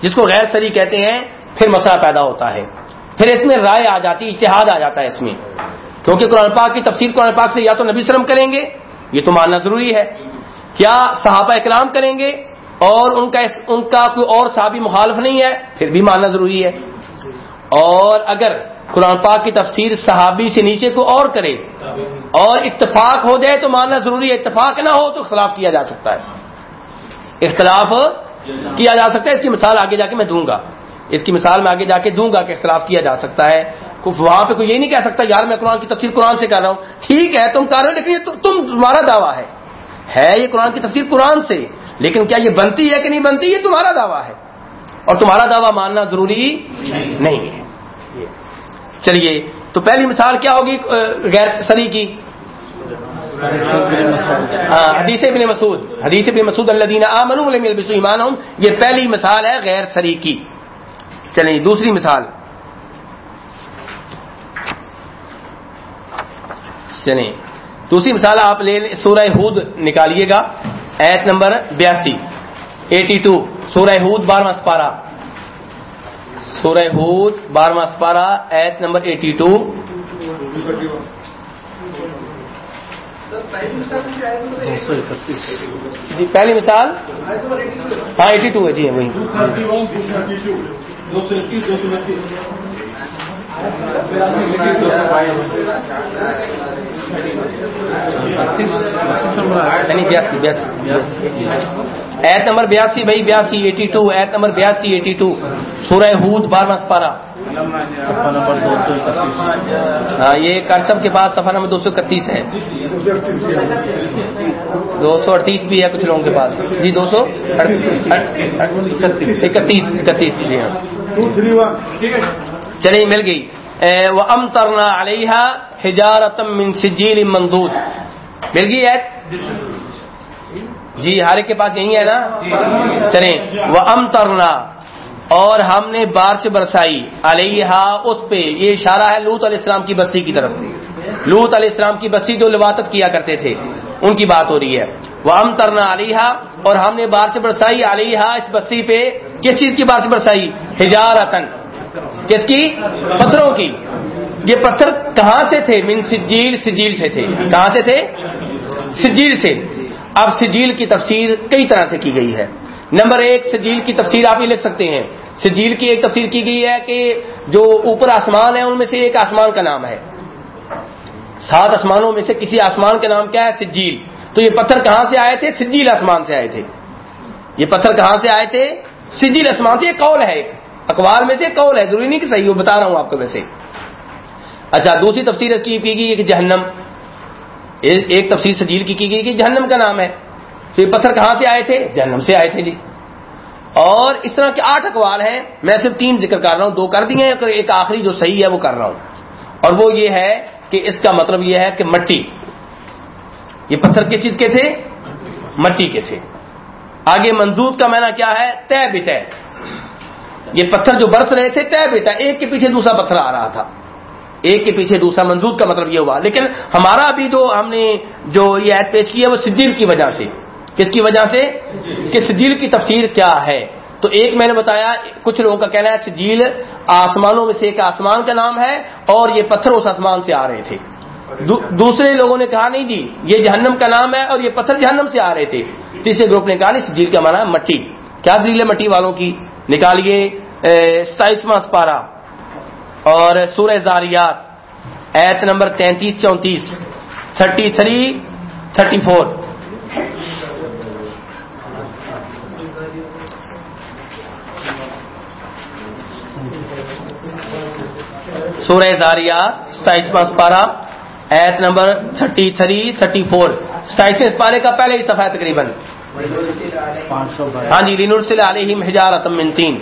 جس کو غیر سری کہتے ہیں، پھر مسئلہ پیدا ہوتا ہے۔ پھر اس میں رائے آ جاتی، اتحاد آ جاتا ہے اس میں۔ کیونکہ قرآن پاک کی تفسیر قرآن پاک سے یا تو نبی سلم کریں گے، یہ تو ماننا ضروری ہے۔ کیا صحابہ اکرام کریں گے، اور ان کا ان کا کوئی اور صحابی مخالف نہیں ہے، پھر بھی ماننا ضروری ہے۔ اور اگر قرآن پاک کی تفسیر صحابی سے نیچے کو اور کرے اور اتفاق ہو جائے تو ماننا ضروری ہے، اتفاق نہ ہو تو اختلاف کیا جا سکتا ہے۔ اختلاف کیا جا سکتا ہے، اس کی مثال آگے جا کے میں دوں گا۔ اس کی مثال میں آگے جا کے دوں گا کہ اختلاف کیا جا سکتا ہے۔ وہاں پہ کوئی یہ نہیں کہہ سکتا، یار میں قرآن کی تفسیر قرآن سے کر رہا ہوں۔ ٹھیک ہے، تم کر رہے ہو، لیکن تم تمہارا دعویٰ ہے۔ ہے یہ قرآن کی تفسیر قرآن سے، لیکن کیا یہ بنتی ہے کہ نہیں بنتی؟ یہ تمہارا دعویٰ ہے۔ اور تمہارا دعویٰ ماننا ضروری نہیں ہے۔ چلیے، تو پہلی مثال کیا ہوگی غیر سری کی؟ ہاں حدیث ابن مسعود، حدیث ابن مسعود اللہ دینا ایمان یہ پہلی مثال ہے غیر سری کی۔ چلیے، دوسری مثال۔ چلیں دوسری مثال آپ لے سورہ ہود نکالیے گا، ایت نمبر بیاسی، ایٹی ٹو، سورہ ہود بارہواں سپارہ سورہ ہود، بارہواں سپارہ، ایت نمبر ایٹی ٹو۔ جی پہلی مثال؟ ہاں ایٹی ٹو ہے جی وہی۔ بیاسی بیاسی ایت نمبر بیاسی بھائی بیاسی ایٹی ٹو ایت نمبر بیاسی ایٹی ٹو سورہ ہود بارہواں سپارہ ہاں یہ کانسب کے پاس سفر نمبر دو سو اکتیس ہے۔ دو سو اڑتیس بھی ہے کچھ لوگوں کے پاس۔ جی دو سو اکتیس اکتیس جی ہاں۔ چلیے مل گئی۔ وہ ام ترنا علیہ ہجارتم من سجیل مندود مل گئی ہے جی ہر کے پاس یہی ہے نا؟ چلیں۔ وہ ام ترنا اور ہم نے بارش برسائی۔ علیہ اس پہ۔ یہ اشارہ ہے لوت علیہ السلام کی بستی کی طرف لوت علیہ السلام کی بستی جو لباطت کیا کرتے تھے، ان کی بات ہو رہی ہے۔ وہ ام ترنا علیہ اور ہم نے بارش برسائی۔ علیہ اس بستی پہ کس چیز کی بارش برسائی؟ ہجارتن کس کی؟ پتھروں کی۔ یہ پتھر کہاں سے تھے؟ من سجیل سجیل سے تھے۔ کہاں سے تھے؟ سجیل سے۔ اب سجیل کی تفسیر کئی طرح سے کی گئی ہے۔ نمبر ایک، سجیل کی تفسیر آپ یہ لکھ سکتے ہیں۔ سجیل کی ایک تفسیر کی گئی ہے کہ جو اوپر آسمان ہے، ان میں سے ایک آسمان کا نام ہے۔ سات آسمانوں میں سے کسی آسمان کا نام کیا ہے؟ سجیل۔ تو یہ پتھر کہاں سے آئے تھے؟ سجیل آسمان سے آئے تھے۔ یہ پتھر کہاں سے آئے تھے؟ سجیل آسمان سے۔ یہ قول ہے ایک۔ اخبار میں سے قول ہے، ضروری نہیں کہ صحیح ہو، بتا رہا ہوں آپ کو ویسے۔ اچھا دوسری تفسیر اس کی کی گئی کہ جہنم۔ ایک تفسیر سجیل کی کی گئی کہ جہنم کا نام ہے۔ تو یہ پتھر کہاں سے آئے تھے؟ جہنم سے آئے تھے جی۔ اور اس طرح کے آٹھ اقوال ہیں۔ میں صرف تین ذکر کر رہا ہوں، دو کر دیے ایک آخری جو صحیح ہے وہ کر رہا ہوں۔ اور وہ یہ ہے کہ اس کا مطلب یہ ہے کہ مٹی۔ یہ پتھر کس چیز کے تھے؟ مٹی کے تھے۔ آگے منظور کا معنی کیا ہے؟ طے بت یہ پتھر جو برس رہے تھے طے بتا ایک کے پیچھے دوسرا پتھر آ رہا تھا۔ ایک کے پیچھے دوسرا منظور کا مطلب یہ ہوا۔ لیکن ہمارا ابھی جو ہم نے جو یہ ایڈ پیش کی ہے وہ سجیل کی وجہ سے۔ کس کی وجہ سے؟ کہ سجیل کی تفسیر کیا ہے۔ تو ایک میں نے بتایا کچھ لوگوں کا کہنا ہے سجیل آسمانوں میں سے ایک آسمان کا نام ہے اور یہ پتھر اس آسمان سے آ رہے تھے۔ دوسرے لوگوں نے کہا نہیں جی یہ جہنم کا نام ہے اور یہ پتھر جہنم سے آ رہے تھے۔ تیسرے گروپ نے کہا نہیں سجیل کا مانا مٹی۔ کیا دلیل ہے مٹی والوں کی؟ نکالیے ستائیسواں سپارہ اور سورہ زاریات، ایت نمبر تینتیس، چونتیس، تھرٹی تھری، تھرٹی فور۔ سورہ زاریات، ستائیسواں سپارہ، ایت number thirty three, thirty four. ستائیسویں سپارے کا پہلے ہی صفحہ تقریباً۔ ہاں جی لینور سے علیہم حجارت من تین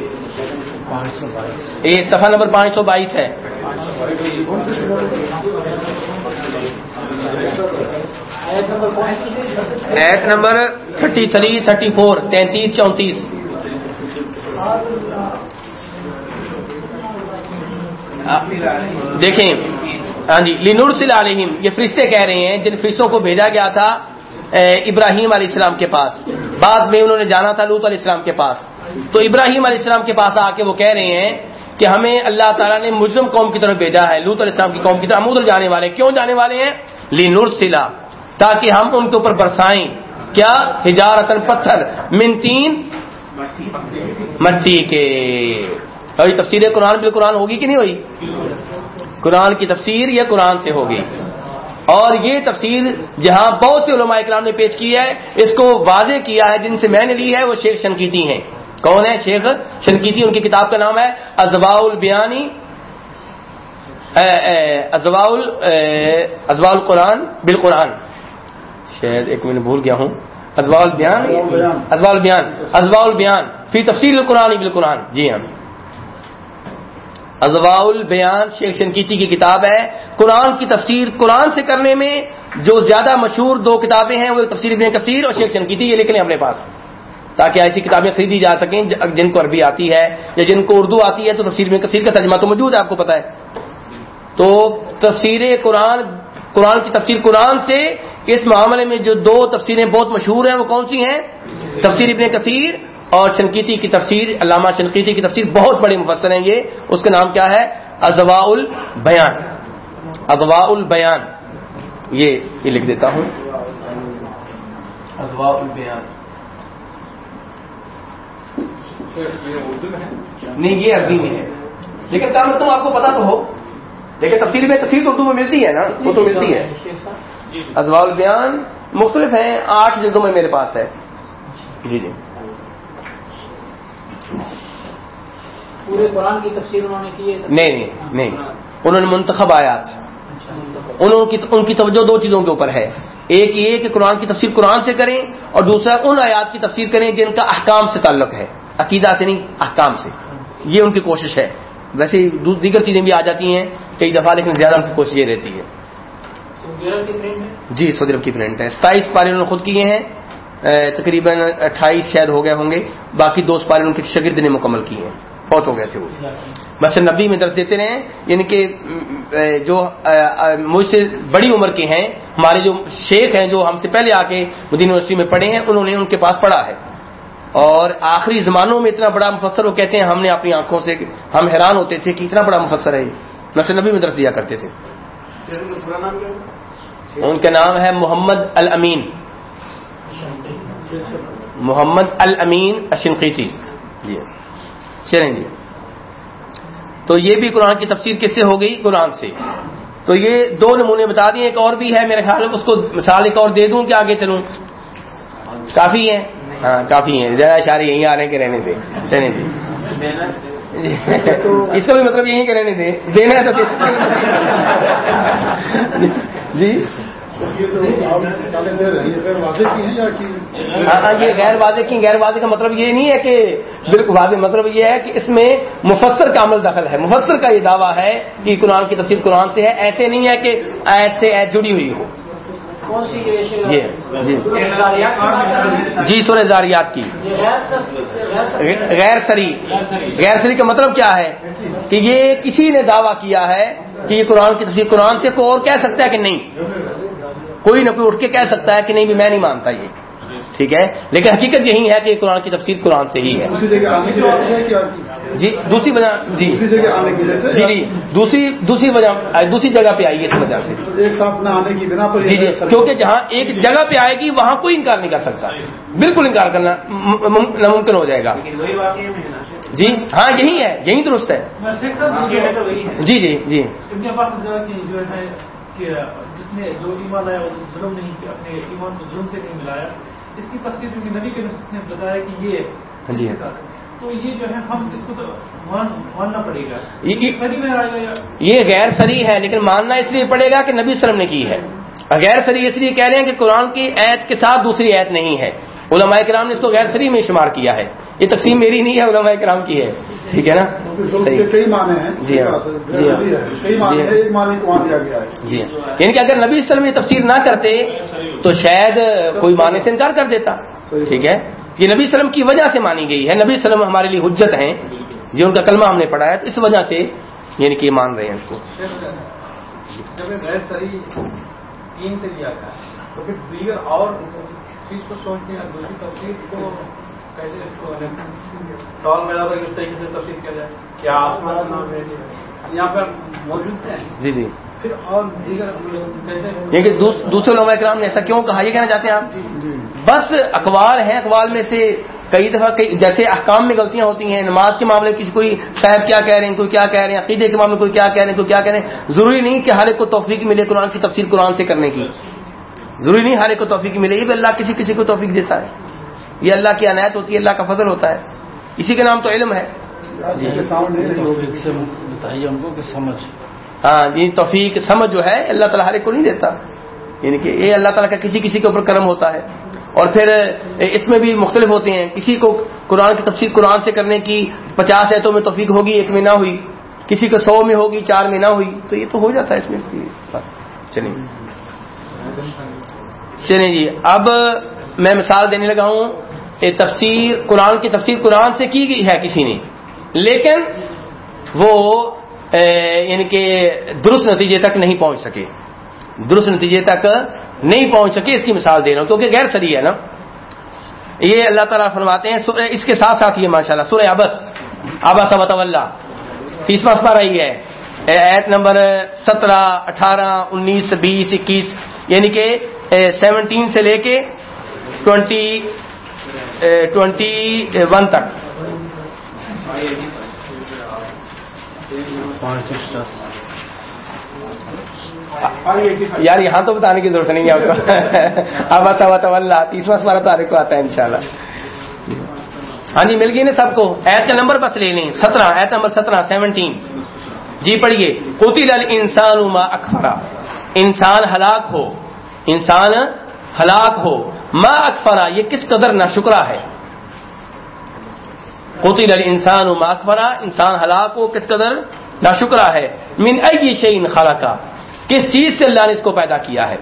یہ صفحہ نمبر پانچ سو بائیس ہے۔ ایٹ number thirty three, thirty four, تینتیس، چونتیس۔ دیکھیں۔ ہاں جی لینور سے علیہم یہ فرشتے کہہ رہے ہیں، جن فرشتوں کو بھیجا گیا تھا ابراہیم علیہ السلام کے پاس۔ بعد میں انہوں نے جانا تھا لوت علیہ السلام کے پاس۔ تو ابراہیم علیہ السلام کے پاس آ کے وہ کہہ رہے ہیں کہ ہمیں اللہ تعالیٰ نے مجرم قوم کی طرف بھیجا ہے لوت علیہ السلام کی قوم کی طرف۔ ہم ادھر جانے والے کیوں جانے والے ہیں؟ لی نور سلا تاکہ ہم ان کے اوپر برسائیں۔ کیا؟ ہجارت پتھر۔ منتین مٹی کے۔ تفسیر قرآن بھی قرآن ہوگی کہ نہیں ہوئی؟ قرآن کی تفسیر یہ قرآن سے ہوگی؟ اور یہ تفسیر جہاں بہت سے علماء اکرام نے پیش کی ہے اس کو واضح کیا ہے جن سے میں نے لی ہے وہ شیخ شنکیتی ہیں۔ کون ہے؟ شیخ شنکیتی ان کی کتاب کا نام ہے ازوا البیانی۔ ازوا ازوا القرآن بالقرآن۔ شاید ایک منٹ بھول گیا ہوں۔ ازوا البیان۔ ازوا البیان ازوا البیان۔ فی تفصیل القرآن بالقرآن۔ جی ہاں۔ ازوا البیان شیخ شنکیتی کی کتاب ہے۔ قرآن کی تفسیر قرآن سے کرنے میں جو زیادہ مشہور دو کتابیں ہیں وہ تفسیر ابن کثیر اور شیخ شنکیتی یہ لکھ لیں اپنے پاس۔ تاکہ ایسی کتابیں خریدی جا سکیں جن کو عربی آتی ہے یا جن کو اردو آتی ہے تو تفسیر ابن کثیر کا ترجمہ تو موجود ہے، آپ کو پتا ہے۔ تو تفسیر قرآن قرآن کی تفسیر قرآن سے اس معاملے میں جو دو تفسیریں بہت مشہور ہیں وہ کون سی ہیں؟ تفسیر ابن کثیر اور شنکیتی کی تفسیر علامہ شنکیتی کی تفسیر بہت بڑی مفسر ہیں یہ۔ اس کا نام کیا ہے؟ ازوا البیان ازوا البیان یہ یہ لکھ دیتا ہوں۔ ازوا البیان نہیں یہ عربی میں ہے۔ لیکن کم از کم آپ کو پتا تو ہو۔ لیکن تفصیل میں تفصیل تو اردو میں ملتی ہے نا؟ وہ تو ملتی ہے۔ ازوا البیان مختلف ہیں آٹھ جلدوں میں میرے پاس ہے۔ جی جی۔ پورے قرآن کی تفسیر انہوں نے کی ہے؟ نہیں نہیں انہوں نے منتخب آیات۔ انہوں کی ان کی توجہ دو چیزوں کے اوپر ہے۔ ایک یہ کہ قرآن کی تفسیر قرآن سے کریں اور دوسرا ان آیات کی تفسیر کریں جن کا احکام سے تعلق ہے۔ عقیدہ سے نہیں احکام سے۔ یہ ان کی کوشش ہے۔ ویسے دیگر چیزیں بھی آ جاتی ہیں کئی دفعہ لیکن زیادہ ان کی کوشش یہ رہتی ہے۔ جی سعودی عرب کی پرنٹ ہے۔ ستائیس پارے انہوں نے خود کیے ہیں۔ تقریباً اٹھائیس شاید ہو گئے ہوں گے۔ باقی دو پارے ان کے شگرد نے مکمل کیے ہیں۔ فوت ہو گئے تھے وہ۔ بس نبی میں درس دیتے رہے یعنی کہ جو مجھ سے بڑی عمر کے ہیں، ہمارے جو شیخ ہیں، جو ہم سے پہلے آ کے مدین یونیورسٹی میں پڑھے ہیں، انہوں نے ان کے پاس پڑھا ہے۔ اور آخری زمانوں میں اتنا بڑا مفسر وہ کہتے ہیں، ہم نے اپنی آنکھوں سے ہم حیران ہوتے تھے کہ اتنا بڑا مفسر ہے نسل نبی میں درس دیا کرتے تھے۔ ان کا نام ہے محمد الامین۔ محمد الامین اشنقیتی جی۔ چلیں جی تو یہ بھی قرآن کی تفسیر کس سے ہو گئی؟ قرآن سے۔ تو یہ دو نمونے بتا دیے، ایک اور بھی ہے میرے خیال میں، اس کو مثال ایک اور دے دوں کہ آگے چلوں۔ کافی ہے ہاں کافی ہیں۔ زیادہ اشارے یہیں آ رہے ہیں کہ رہنے دے۔ چلیں جی۔ اس کا بھی مطلب یہی کہ رہنے دے۔ دینا ہے تو جی۔ ہاں ہاں، یہ غیر واضح کی غیر واضح کا مطلب یہ نہیں ہے کہ بالکل واضح مطلب یہ ہے کہ اس میں مفسر کا عمل دخل ہے۔ مفسر کا یہ دعویٰ ہے کہ قرآن کی تفصیل قرآن سے ہے ایسے نہیں ہے کہ ایت سے ایت جڑی ہوئی ہو۔ جی؟ جی سورہ زاریات کی۔ غیر سری غیر سری کا مطلب کیا ہے؟ کہ یہ کسی نے دعویٰ کیا ہے کہ یہ قرآن کی تفسیر قرآن سے کوئی اور کہہ سکتا ہے کہ نہیں؟ کوئی نہ کوئی اٹھ کے کہہ سکتا ہے کہ نہیں بھی میں نہیں مانتا یہ۔ ٹھیک ہے؟ لیکن حقیقت یہی ہے کہ قرآن کی تفسیر قرآن سے ہی ہے۔ دوسری جگہ آنے کی وجہ سے ہے کیا جی دوسری وجہ جی۔ دوسری جگہ آنے کی وجہ سے جی جی۔ دوسری دوسری وجہ دوسری جگہ پہ آئی ہے اس وجہ سے۔ تو ایک ساتھ نہ آنے کی بنا پر یہ جی۔ جی کیونکہ جہاں ایک جگہ پہ آئے گی وہاں کوئی انکار نہیں کر سکتا۔ بالکل انکار کرنا ناممکن ہو جائے گا۔ جی ہاں یہی ہے یہی درست ہے۔ جی جی جی۔ کہ جس نے جو ایمان لایا وہ ظلم نہیں کیا اپنے ایمان کو ظلم سے نہیں ملایا۔ اس کی تفصیل کیونکہ نبی کے نفس نے بتایا کہ یہ ہاں جی۔ تو یہ جو ہے ہم اس کو تو مان ماننا پڑے گا۔ یہ- غیر سری ہے لیکن ماننا اس لیے پڑے گا کہ نبی وسلم نے کی ہے۔ غیر سری اس لیے کہہ رہے ہیں کہ قرآن کی ایت کے ساتھ دوسری ایت نہیں ہے۔ علماء کرام نے اس کو غیر سری میں شمار کیا ہے۔ یہ تقسیم میری نہیں ہے علماء کرام کی ہے۔ ٹھیک ہے نا؟ کئی معنی ہیں۔ جی ہاں۔ جی ہاں۔ کئی معنی جی ہیں ہاں۔ ایک معنی کو وہاں دیا گیا ہے۔ جی ہاں۔ یعنی کہ اگر نبی وسلم یہ تفسیر نہ کرتے تو شاید کوئی معنی سے انکار کر دیتا۔ ٹھیک ہے؟ یہ نبی وسلم کی وجہ سے مانی گئی ہے۔ نبی وسلم ہمارے لیے حجت ہیں۔ جو ان کا کلمہ ہم نے پڑھا ہے۔ تو اس وجہ سے یعنی کہ یہ مان رہے ہیں اس کو۔ تین سے لیا گیا تو پھر دیگر اور چیز کو سوچنے یا دوسری تفصیل کو سوال میرا تھا کہ اس طریقے سے تفصیل کیا جائے کیا آسمان کا نام ہے۔ یہاں پر موجود ہے جی جی۔ پھر اور دیگر دوس- دوسرے علماء کرام نے ایسا کیوں کہا؟ یہ کہنا چاہتے ہیں آپ؟ جی۔ بس اقوال ہیں اقوال میں سے کئی دفعہ جیسے احکام میں غلطیاں ہوتی ہیں نماز کے معاملے میں کسی کوئی صاحب کیا کہہ رہے ہیں کوئی کیا کہہ رہے ہیں عقیدے کے معاملے میں کوئی کیا کہہ رہے ہیں کوئی کیا کہہ رہے ہیں۔ ضروری نہیں کہ ہر ایک کو توفیق ملے قرآن کی تفسیر قرآن سے کرنے کی۔ ضروری نہیں ہر ایک کو توفیق ملے یہ بھی اللہ کسی کسی کو توفیق دیتا ہے۔ یہ اللہ کی عنایت ہوتی ہے اللہ کا فضل ہوتا ہے۔ اسی کا نام تو علم ہے۔ جی کے سامنے نہیں رہی ہوگی توفیق سے بتائیے ہم کو کہ سمجھ۔ ہاں یہ توفیق سمجھ جو ہے اللہ تعالیٰ ہر ایک کو نہیں دیتا۔ یعنی کہ یہ اللہ تعالیٰ کا کسی کسی کے اوپر کرم ہوتا ہے۔ اور پھر اس میں بھی مختلف ہوتے ہیں۔ کسی کو قرآن کی تفسیر قرآن سے کرنے کی پچاس ایتوں میں توفیق ہوگی ایک میں نہ ہوئی۔ کسی کو سو میں ہوگی چار میں نہ ہوئی۔ تو یہ تو ہو جاتا ہے اس میں۔ چلیے۔ چلیں جی اب میں مثال دینے لگا ہوں۔ یہ تفسیر قرآن کی تفسیر قرآن سے کی گئی ہے کسی نے۔ لیکن وہ یعنی کہ درست نتیجے تک نہیں پہنچ سکے۔ درست نتیجے تک نہیں پہنچ سکے، اس کی مثال دے رہا ہوں، کیونکہ غیر سری ہے نا۔ یہ اللہ تعالیٰ فرماتے ہیں اس کے ساتھ ساتھ یہ ماشاء اللہ سورہ ابس ابس وطولہ تیسواں سپارہ ہی ہے۔ ایت نمبر سترہ، اٹھارہ، انیس، بیس، اکیس یعنی کہ سیونٹین سے لے کے ٹوینٹی ٹوینٹی ون تک۔ یار یہاں تو بتانے کی ضرورت نہیں ہے آپ کو۔ اب اللہ، تیسواں سوارا تاریخ کو آتا ہے انشاءاللہ۔ ہاں جی مل گئی نا سب کو؟ ایت کا نمبر بس لے لیں۔ سترہ، ایت نمبر سترہ، سیونٹین۔ جی پڑھیے۔ قتل الانسان ما اکفرا انسان ہلاک ہو۔ انسان ہلاک ہو۔ ما اکفرا، یہ کس قدر نہ شکرا ہے؟ قتل الانسان ما اکفرا، انسان ہلاک ہو کس قدر نہ شکرا ہے؟ من ای شیء خلقا، کس چیز سے اللہ نے اس کو پیدا کیا ہے؟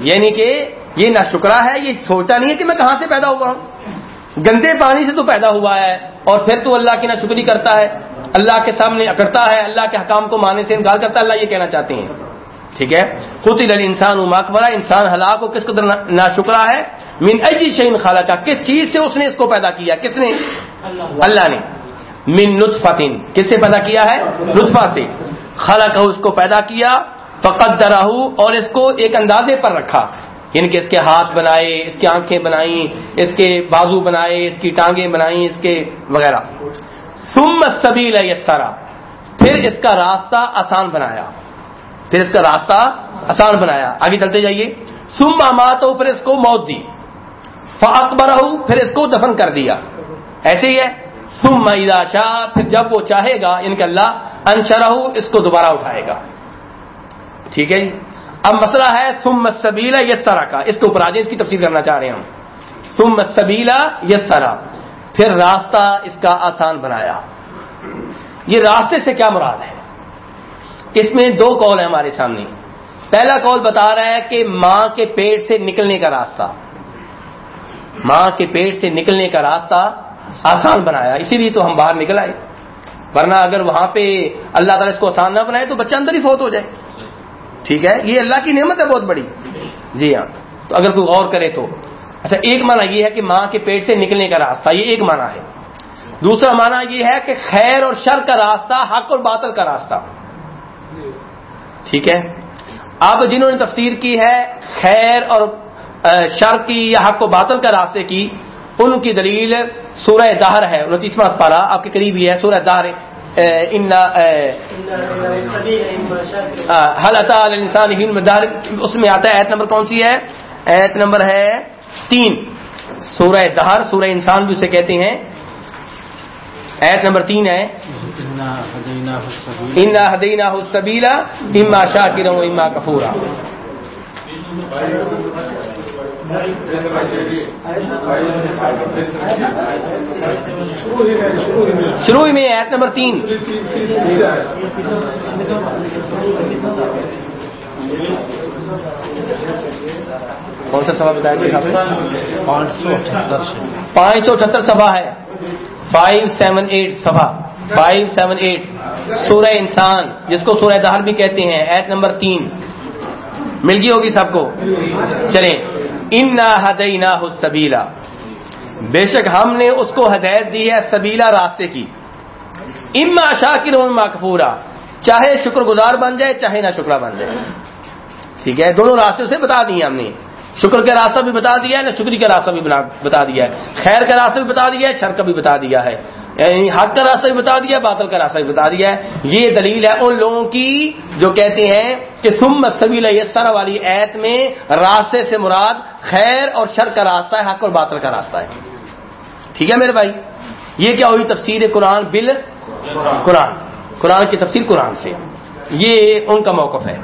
یعنی کہ یہ ناشکرا ہے، یہ سوچتا نہیں ہے کہ میں کہاں سے پیدا ہوا ہوں۔ گندے پانی سے تو پیدا ہوا ہے، اور پھر تو اللہ کی ناشکری کرتا ہے، اللہ کے سامنے اکڑتا ہے، اللہ کے حکام کو ماننے سے انکار کرتا ہے، اللہ یہ کہنا چاہتے ہیں۔ ٹھیک ہے؟ خود انسان ماکبرا انسان ہلاک کو کس قدر نہ شکرا ہے؟ من اجی شعین خالہ کا کس چیز سے اس نے اس کو پیدا کیا؟ کس نے؟ اللہ نے۔ من لطفتن کس سے پیدا کیا ہے؟ لطفہ سے۔ خالہ اس کو پیدا کیا فقط دراہو اور اس کو ایک اندازے پر رکھا۔ یعنی کہ اس کے ہاتھ بنائے، اس کی آنکھیں بنائی اس کے بازو بنائے، اس کی ٹانگیں بنائی اس کے وغیرہ۔ سم سبیل یسرا پھر اس کا راستہ آسان بنایا۔ پھر اس کا راستہ آسان بنایا۔ آگے چلتے جائیے۔ سم مات پھر اس کو موت دی۔ فاکبر پھر اس کو دفن کر دیا۔ ایسے ہی ہے۔ سم اذا شاء، پھر جب وہ چاہے گا یعنی ان کے اللہ انشرہ اس کو دوبارہ اٹھائے گا۔ ٹھیک ہے جی؟ اب مسئلہ ہے سم مستبیلا یس طرح کا۔ اس کے اوپر آج اس کی تفصیل کرنا چاہ رہے ہیں ہم۔ سم مستبیلا یس طرح پھر راستہ اس کا آسان بنایا۔ یہ راستے سے کیا مراد ہے؟ اس میں دو کال ہیں ہمارے سامنے۔ پہلا کال بتا رہا ہے کہ ماں کے پیٹ سے نکلنے کا راستہ۔ ماں کے پیٹ سے نکلنے کا راستہ آسان بنایا، اسی لیے تو ہم باہر نکل آئے۔ ورنہ اگر وہاں پہ اللہ تعالیٰ اس کو آسان نہ بنائے تو بچہ اندر ہی فوت ہو جائے۔ ٹھیک ہے؟ یہ اللہ کی نعمت ہے بہت بڑی۔ جی ہاں۔ تو اگر کوئی غور کرے تو۔ اچھا ایک معنی یہ ہے کہ ماں کے پیٹ سے نکلنے کا راستہ، یہ ایک معنی ہے۔ دوسرا معنی یہ ہے کہ خیر اور شر کا راستہ، حق اور باطل کا راستہ۔ ٹھیک ہے؟ اب جنہوں نے تفسیر کی ہے، خیر اور شر کی یا حق و باطل کا راستے کی، ان کی دلیل سورہ دہر ہے، انتیسواں پارا، آپ کے قریب ہی ہے، سورہ دہر انسان اس میں آتا ہے ایت نمبر کون سی ہے؟ ایت نمبر ہے تین۔ سورہ دہر، سورہ انسان بھی اسے کہتے ہیں۔ ایت نمبر تین ہے انا حدینہ حسبیلا اما شاکر اما کفورا شروع میں ایت نمبر تین. کون سا سبھا بتایا پانچ سو اٹھہتر سبھا ہے. فائیو سیون ایٹ سبھا فائیو سیون ایٹ سورہ انسان، جس کو سورہ دہر بھی کہتے ہیں، ایت نمبر تین۔ مل گئی ہوگی سب کو؟ چلیں۔ ان نہ ہدئی نہ ہو سبیلا بے شک ہم نے اس کو ہدایت دی ہے سبیلا راستے کی۔ اما شاکر اما کپورا چاہے شکر گزار بن جائے، چاہے نہ شکرا بن جائے۔ ٹھیک ہے؟ دونوں راستے سے بتا دیے ہم نے۔ شکر کا راستہ بھی بتا دیا ہے، نہ شکری کا راستہ بھی بتا دیا ہے۔ خیر کا راستہ بھی بتا دیا ہے، شر کا بھی بتا دیا ہے۔ یعنی حق کا راستہ بھی بتا دیا باطل کا راستہ بھی بتا دیا۔ ہے یہ دلیل ہے ان لوگوں کی جو کہتے ہیں کہ سم سبیل یسر والی ایت میں راستے سے مراد خیر اور شر کا راستہ ہے حق اور باطل کا راستہ ہے۔ ٹھیک ہے میرے بھائی؟ یہ کیا ہوئی تفسیر قرآن بل؟ قرآن۔ قرآن۔ کی تفسیر قرآن سے۔ یہ ان کا موقف ہے۔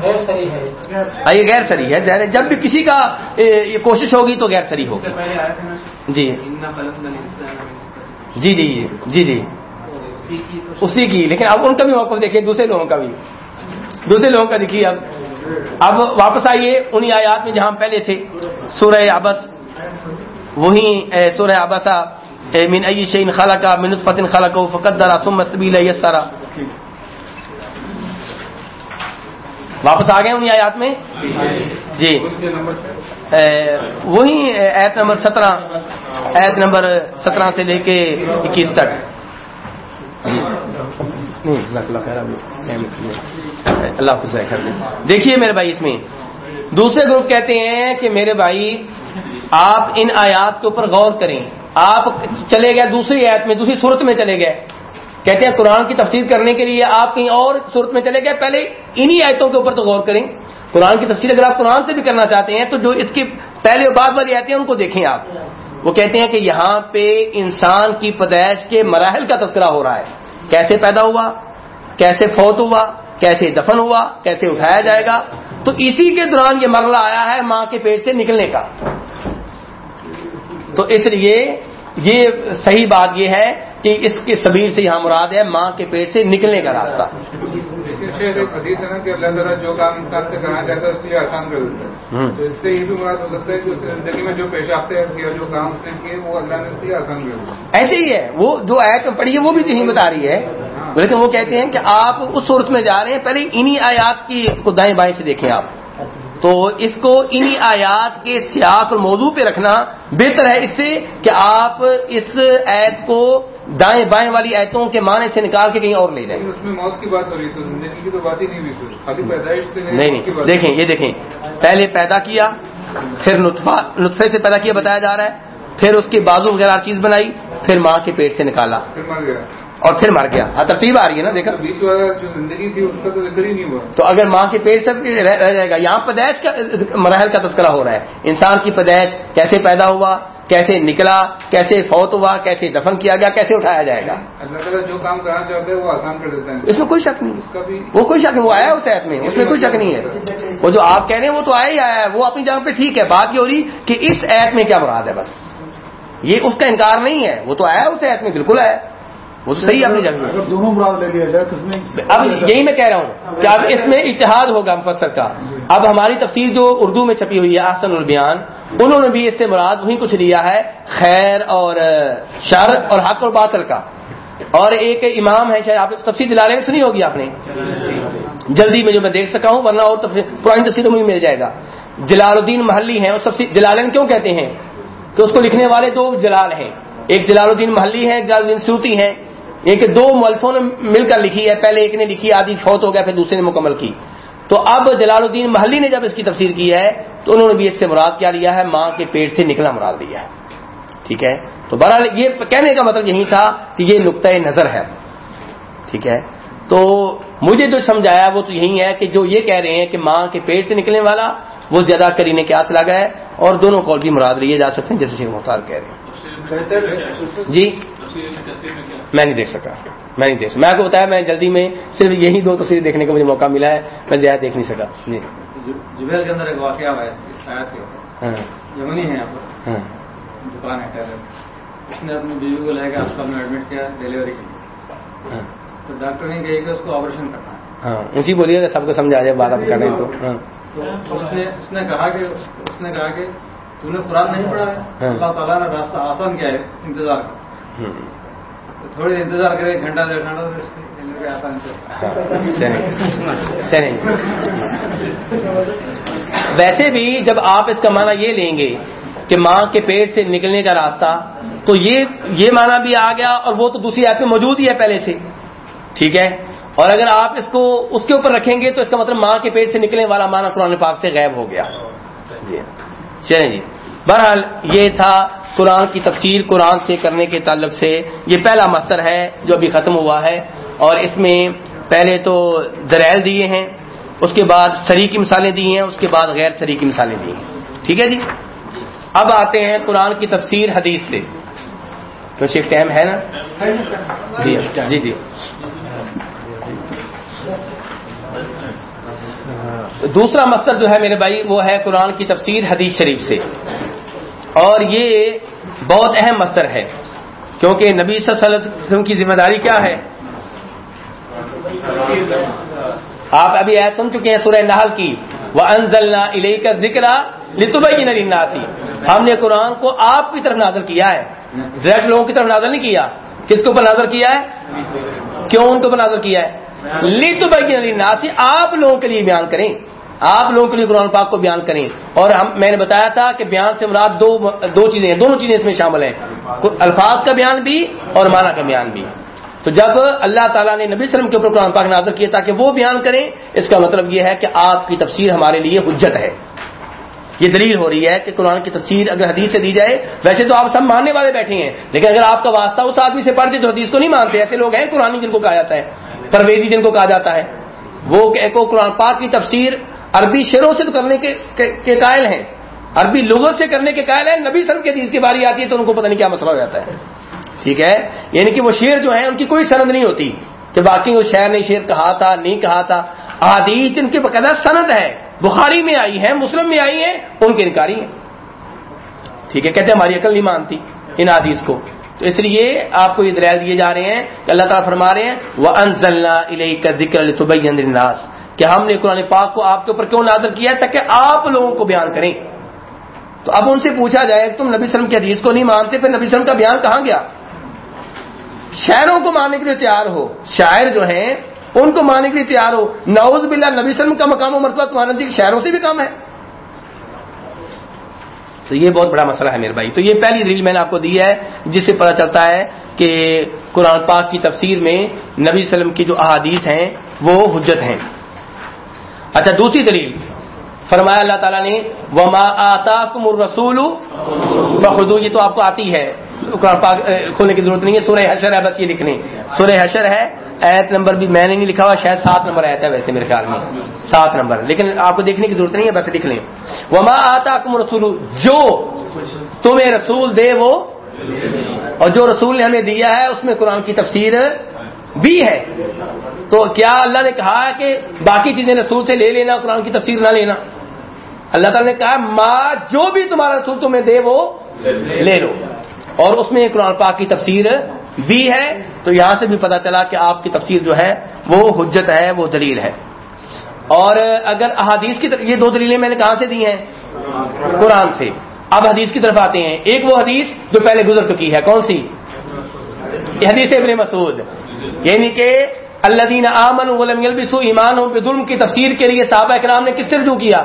یہ غیر سری ہے۔ جب بھی کسی کا یہ کوشش ہوگی تو غیر سری ہوگی۔ جی۔ جی جی جی جی اسی کی لیکن اب ان کا بھی موقف دیکھیے دوسرے لوگوں کا بھی۔ دوسرے لوگوں کا دیکھیے اب اب واپس آئیے انہیں آیات میں جہاں پہلے تھے۔ سورہ آبس وہی سورہ آبسا من ائی شعین خالہ کا منت فتن خالہ کو فقت درا سم سبیل یس سارا واپس آ گئے انہیں آیات میں؟ جی۔ وہی ایت نمبر سترہ ایت نمبر سترہ سے لے کے اکیس تک۔ اللہ خوش دیکھیے میرے بھائی اس میں دوسرے گروپ کہتے ہیں کہ میرے بھائی آپ ان آیات کے اوپر غور کریں۔ آپ چلے گئے دوسری آیت میں دوسری صورت میں چلے گئے۔ کہتے ہیں قرآن کی تفسیر کرنے کے لیے آپ کہیں اور صورت میں چلے گئے، پہلے انہی آیتوں کے اوپر تو غور کریں۔ قرآن کی تفسیر اگر آپ قرآن سے بھی کرنا چاہتے ہیں تو جو اس کی پہلے بعد والی آیتیں ان کو دیکھیں آپ۔ وہ کہتے ہیں کہ یہاں پہ انسان کی پیدائش کے مراحل کا تذکرہ ہو رہا ہے۔ کیسے پیدا ہوا؟ کیسے فوت ہوا؟ کیسے دفن ہوا؟ کیسے اٹھایا جائے گا؟ تو اسی کے دوران یہ مرلہ آیا ہے ماں کے پیٹ سے نکلنے کا۔ تو اس لیے یہ صحیح بات یہ ہے کہ اس کے سبیر سے یہاں مراد ہے ماں کے پیٹ سے نکلنے کا راستہ۔ حدیث ہے نا کہ اللہ تعالیٰ جو کام انسان سے چاہتا ہے اس کے لیے آسان کر دیتا ہے۔ تو اس سے یہ بھی مراد ہو سکتا ہے کہ اس زندگی میں جو کیا جو کام اس نے کیے وہ اللہ نے اس لیے آسان کر دیا ایسے ہی ہے۔ وہ جو آیت پڑھی ہے وہ بھی یہی بتا رہی ہے۔ لیکن وہ کہتے ہیں کہ آپ اس صورت میں جا رہے ہیں۔ پہلے انہی آیات کی کو دائیں بائیں سے دیکھیں آپ۔ تو اس کو انہی آیات کے سیاق اور موضوع پہ رکھنا بہتر ہے اس سے کہ آپ اس ایت کو دائیں بائیں والی ایتوں کے معنی سے نکال کے کہیں اور لے جائیں۔ اس میں موت کی بات ہو رہی تو زندگی کی تو بات ہی نہیں پیدائش سے نہیں نہیں دیکھیں یہ دیکھیں۔ پہلے پیدا کیا پھر نطفے سے پیدا کیا بتایا جا رہا ہے پھر اس کے بازو وغیرہ چیز بنائی پھر ماں کے پیٹ سے نکالا۔ اور پھر مر گیا۔ ہاں ترتیب آ رہی ہے نا دیکھا۔ بیچ والا جو زندگی تھی اس کا تو ذکر ہی نہیں ہوا۔ تو اگر ماں کے پیٹ سے رہ جائے گا یہاں پیدائش کا مراحل کا تذکرہ ہو رہا ہے۔ انسان کی پیدائش کیسے پیدا ہوا کیسے نکلا کیسے فوت ہوا کیسے دفن کیا گیا کیسے اٹھایا جائے گا؟ اللہ تعالیٰ جو کام کرنا چاہتے وہ آسان کر دیتے ہیں اس میں کوئی شک نہیں وہ کوئی شک نہیں وہ آیا اس ایت میں اس میں کوئی شک نہیں ہے۔ وہ جو آپ کہہ رہے ہیں وہ تو آیا ہی آیا ہے وہ اپنی جگہ پہ ٹھیک ہے بات یہ ہو رہی کہ اس ایت میں کیا مراد ہے بس۔ یہ اس کا انکار نہیں ہے وہ تو آیا اس ایت میں بالکل آیا وہ صحیح اپنی جگہ اگر دونوں مراد لے لیا جائے تو اس میں؟ اب یہی میں کہہ رہا ہوں کہ اب اس میں اتحاد ہوگا مفسر کا۔ اب ہماری تفسیر جو اردو میں چھپی ہوئی ہے آسن البیان انہوں نے بھی اس سے مراد وہی کچھ لیا ہے خیر اور شر اور حق اور باطل کا۔ اور ایک امام ہے شاید آپ تفسیر دلالے میں سنی ہوگی آپ نے؟ جلدی میں جو میں دیکھ سکا ہوں ورنہ اور پرانی تفسیر میں مل جائے گا۔ جلال الدین محلی ہیں اور تفسیر جلالین کیوں کہتے ہیں؟ کہ اس کو لکھنے والے دو جلال ہیں۔ ایک جلال الدین محلی ہے ایک جلال الدین سیوتی ہیں۔ ایک دو مولفوں نے مل کر لکھی ہے پہلے ایک نے لکھی آدھی فوت ہو گیا پھر دوسرے نے مکمل کی۔ تو اب جلال الدین محلی نے جب اس کی تفسیر کی ہے تو انہوں نے بھی اس سے مراد کیا لیا ہے ماں کے پیٹ سے نکلا مراد لیا ہے۔ ٹھیک ہے؟ تو بہرحال یہ کہنے کا مطلب یہی تھا کہ یہ نقطۂ نظر ہے۔ ٹھیک ہے؟ تو مجھے جو سمجھایا وہ تو یہی ہے کہ جو یہ کہہ رہے ہیں کہ ماں کے پیٹ سے نکلنے والا وہ زیادہ کرینے کے آس لگا ہے اور دونوں کال بھی مراد لیے جا سکتے ہیں جیسے مختار کہہ رہے ہیں۔ جی؟ میں نہیں دیکھ سکا میں نہیں دیکھ سکا۔ میں آپ کو بتایا میں جلدی میں صرف یہی دو تصویریں دیکھنے کا مجھے موقع ملا ہے میں زیادہ دیکھ نہیں سکا۔ جی۔ جبیل کے اندر ایک واقعہ ہوا ہے اس کی شاید کے اوپر ہاں۔ یمنی ہے یہاں پر۔ ہاں۔ دکان ہے ٹیلر اس نے اپنی بیوی کو لے کے اسپتال میں ایڈمٹ کیا ڈیلیوری کے لیے۔ ہاں۔ تو ڈاکٹر نے کہی کہ اس کو آپریشن کرنا ہے۔ ہاں۔ اونچی بولیے گا سب کو سمجھ آ جائے بات آپ کر رہے ہیں تو۔ اس نے اس نے کہا کہ اس نے کہا کہ تو نے قرآن نہیں پڑھا ہے۔ اللہ تعالیٰ نے راستہ آسان کیا ہے انتظار کا تھوڑی انتظار کرے ایک گھنٹہ ڈیڑھ گھنٹہ ویسے بھی جب آپ اس کا معنی یہ لیں گے کہ ماں کے پیٹ سے نکلنے کا راستہ تو یہ یہ معنی بھی آ گیا اور وہ تو دوسری ایپ میں موجود ہی ہے پہلے سے۔ ٹھیک ہے؟ اور اگر آپ اس کو اس کے اوپر رکھیں گے تو اس کا مطلب ماں کے پیٹ سے نکلنے والا معنی قرآن پاک سے غائب ہو گیا۔ جی چلیں جی۔ بہرحال یہ تھا قرآن کی تفسیر قرآن سے کرنے کے تعلق سے۔ یہ پہلا مستر ہے جو ابھی ختم ہوا ہے۔ اور اس میں پہلے تو دریل دیے ہیں، اس کے بعد سری کی مثالیں دی ہیں، اس کے بعد غیر سری کی مثالیں دی ہیں۔ ٹھیک ہے جی؟ اب آتے ہیں قرآن کی تفسیر حدیث سے۔ تو شیخ ٹائم ہے نا؟ جی جی جی۔ دوسرا مستر جو ہے میرے بھائی، وہ ہے قرآن کی تفسیر حدیث شریف سے۔ اور یہ بہت اہم مستر ہے، کیونکہ نبی صلی اللہ علیہ وسلم کی ذمہ داری کیا ہے؟ آپ ابھی ایت سن چکے ہیں سورہ نحل کی۔ وہ انزلنا علیہ کا ذکر لتبئی ناسی ہم نے قرآن کو آپ کی طرف نازل کیا ہے۔ ڈائریکٹ لوگوں کی طرف نازل نہیں کیا۔ کس کے اوپر نازل کیا ہے؟ کیوں ان کے اوپر نازل کیا ہے؟ لتبئی ناسی آپ لوگوں کے لیے بیان کریں۔ آپ لوگوں کے لیے قرآن پاک کو بیان کریں۔ اور ہم میں نے بتایا تھا کہ بیان سے مراد دو دو چیزیں ہیں۔ دونوں چیزیں اس میں شامل ہیں۔ الفاظ کا بیان بھی اور معنی کا بیان بھی۔ تو جب اللہ تعالیٰ نے نبی وسلم کے اوپر قرآن پاک نازل کیا تاکہ وہ بیان کریں، اس کا مطلب یہ ہے کہ آپ کی تفسیر ہمارے لیے حجت ہے۔ یہ دلیل ہو رہی ہے کہ قرآن کی تفسیر اگر حدیث سے دی جائے، ویسے تو آپ سب ماننے والے بیٹھے ہیں، لیکن اگر آپ کا واسطہ اس آدمی سے پڑھتے تو حدیث کو نہیں مانتے۔ ایسے لوگ ہیں قرآن جن کو کہا جاتا ہے، پرویزی جن کو کہا جاتا ہے۔ وہ کو قرآن پاک کی تفسیر عربی شعروں سے تو کرنے کے قائل ہیں۔ عربی لغت سے کرنے کے قائل ہیں، نبی سلم کے حدیث کی باری آتی ہے تو ان کو پتہ نہیں کیا مسئلہ ہو جاتا ہے۔ ٹھیک ہے؟ یعنی کہ وہ شعر جو ہیں، ان کی کوئی سند نہیں ہوتی۔ کہ باقی وہ شعر نے شعر کہا تھا، نہیں کہا تھا۔ حدیث جن کے باقاعدہ سند ہے، بخاری میں آئی ہے مسلم میں آئی ہے ان کے انکاری ہیں۔ ٹھیک ہے؟ کہتے ہیں، ہماری عقل نہیں مانتی ان حدیث کو۔ تو اس لیے آپ کو یہ دریا دیے جا رہے ہیں کہ اللہ تعالیٰ فرما رہے ہیں وہ انزلنا علیہ کا ذکر کہ ہم نے قرآن پاک کو آپ کے اوپر کیوں نازل کیا تاکہ آپ لوگوں کو بیان کریں؟ تو اب ان سے پوچھا جائے کہ تم نبی وسلم کی حدیث کو نہیں مانتے، پھر نبی وسلم کا بیان کہاں گیا؟ شاعروں کو ماننے کے لیے تیار ہو۔ شاعر جو ہیں، ان کو ماننے کے لیے تیار ہو۔ نوز باللہ، نبی وسلم کا مقام و مرتبہ تمہارا جی شاعروں سے بھی کم ہے۔ تو یہ بہت بڑا مسئلہ ہے میرے بھائی۔ تو یہ پہلی دلیل میں نے آپ کو دی ہے، جس سے پتا چلتا ہے کہ قرآن پاک کی تفسیر میں نبی وسلم کی جو احادیث ہیں، وہ حجت ہیں۔ اچھا دوسری دلیل۔ فرمایا اللہ تعالیٰ نے، وما آتا کم رسول بخدو یہ تو آپ کو آتی ہے۔ قرآن پاک کھولنے کی ضرورت نہیں ہے۔ سورہ حشر ہے، بس یہ لکھنے سورہ حشر ہے، ایت نمبر بھی میں نے نہیں لکھا ہوا، شاید سات نمبر آیا تھا ویسے میرے خیال میں۔ سات نمبر۔ لیکن آپ کو دیکھنے کی ضرورت نہیں ہے، بس لکھ لیں۔ وما آتا کم رسول جو تمہیں رسول دے وہ۔ اور جو رسول نے ہمیں دیا ہے، اس میں قرآن کی تفسیر بھی ہے۔ تو کیا اللہ نے کہا کہ باقی چیزیں رسول سے لے لینا، قرآن کی تفسیر نہ لینا؟ اللہ تعالیٰ نے کہا ماں جو بھی تمہارا رسول تمہیں دے، وہ لے لو۔ اور اس میں قرآن پاک کی تفسیر بھی ہے۔ تو یہاں سے بھی پتا چلا کہ آپ کی تفسیر جو ہے، وہ حجت ہے، وہ دلیل ہے۔ اور اگر احادیث کی طرف، یہ دو دلیلیں میں نے کہاں سے دی ہیں؟ قرآن سے۔ اب حدیث کی طرف آتے ہیں۔ ایک وہ حدیث جو پہلے گزر چکی ہے، کون سی؟ حدیث ابن مسعود۔ یعنی کہ اللہ دین امن ولم ایمان ظلم کی تفسیر کے لیے صحابہ کرام نے کس سے رجوع کیا؟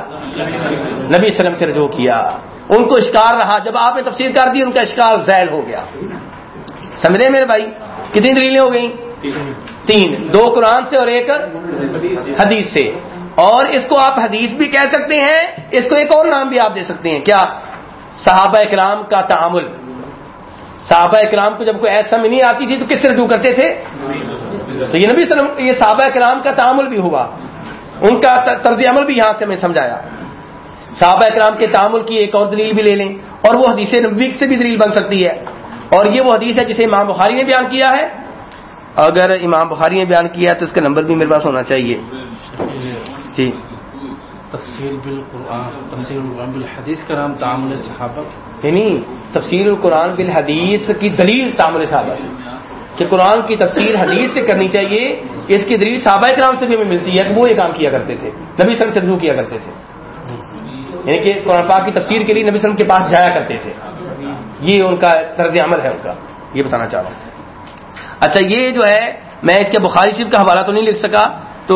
نبی وسلم سے رجوع کیا۔ ان کو اشکار رہا۔ جب آپ نے تفسیر کر دی، ان کا اشکار زیل ہو گیا۔ سمجھے میرے بھائی؟ کتنی دلیلیں ہو گئیں؟ تین۔ دو قرآن سے اور ایک حدیث سے۔ اور اس کو آپ حدیث بھی کہہ سکتے ہیں، اس کو ایک اور نام بھی آپ دے سکتے ہیں۔ کیا؟ صحابہ اکرام کا تعامل۔ صحابہ اکرام کو جب کوئی ایسا میں نہیں آتی تھی تو کس سے رجوع کرتے تھے؟ تو یہ نبی وسلم یہ صحابہ اکرام کا تعامل بھی ہوا۔ ان کا طرز عمل بھی یہاں سے ہمیں سمجھایا۔ صحابہ اکرام کے تعامل کی ایک اور دلیل بھی لے لیں۔ اور وہ حدیث نبی سے بھی دلیل بن سکتی ہے۔ اور یہ وہ حدیث ہے جسے امام بخاری نے بیان کیا ہے۔ اگر امام بخاری نے بیان کیا ہے تو اس کا نمبر بھی میرے پاس ہونا چاہیے۔ جی۔ تفسیر بالقرآن، تفسیر القرآن بالحدیث کا نام تعامل صحابہ یعنی تفسیر القرآن بالحدیث کی دلیل تعامل صحابہ سے کہ قرآن کی تفسیر حدیث سے کرنی چاہیے، اس کی دلیل صحابہ کرام سے بھی ہمیں ملتی ہے کہ وہ یہ کام کیا کرتے تھے۔ نبی سلم سے رجوع کیا کرتے تھے۔ یعنی کہ قرآن پاک کی تفسیر کے لیے نبی سلم کے پاس جایا کرتے تھے۔ یہ ان کا طرز عمل ہے ان کا۔ یہ بتانا چاہ رہا ہوں۔ اچھا یہ جو ہے، میں اس کے بخاری شریف کا حوالہ تو نہیں لکھ سکا تو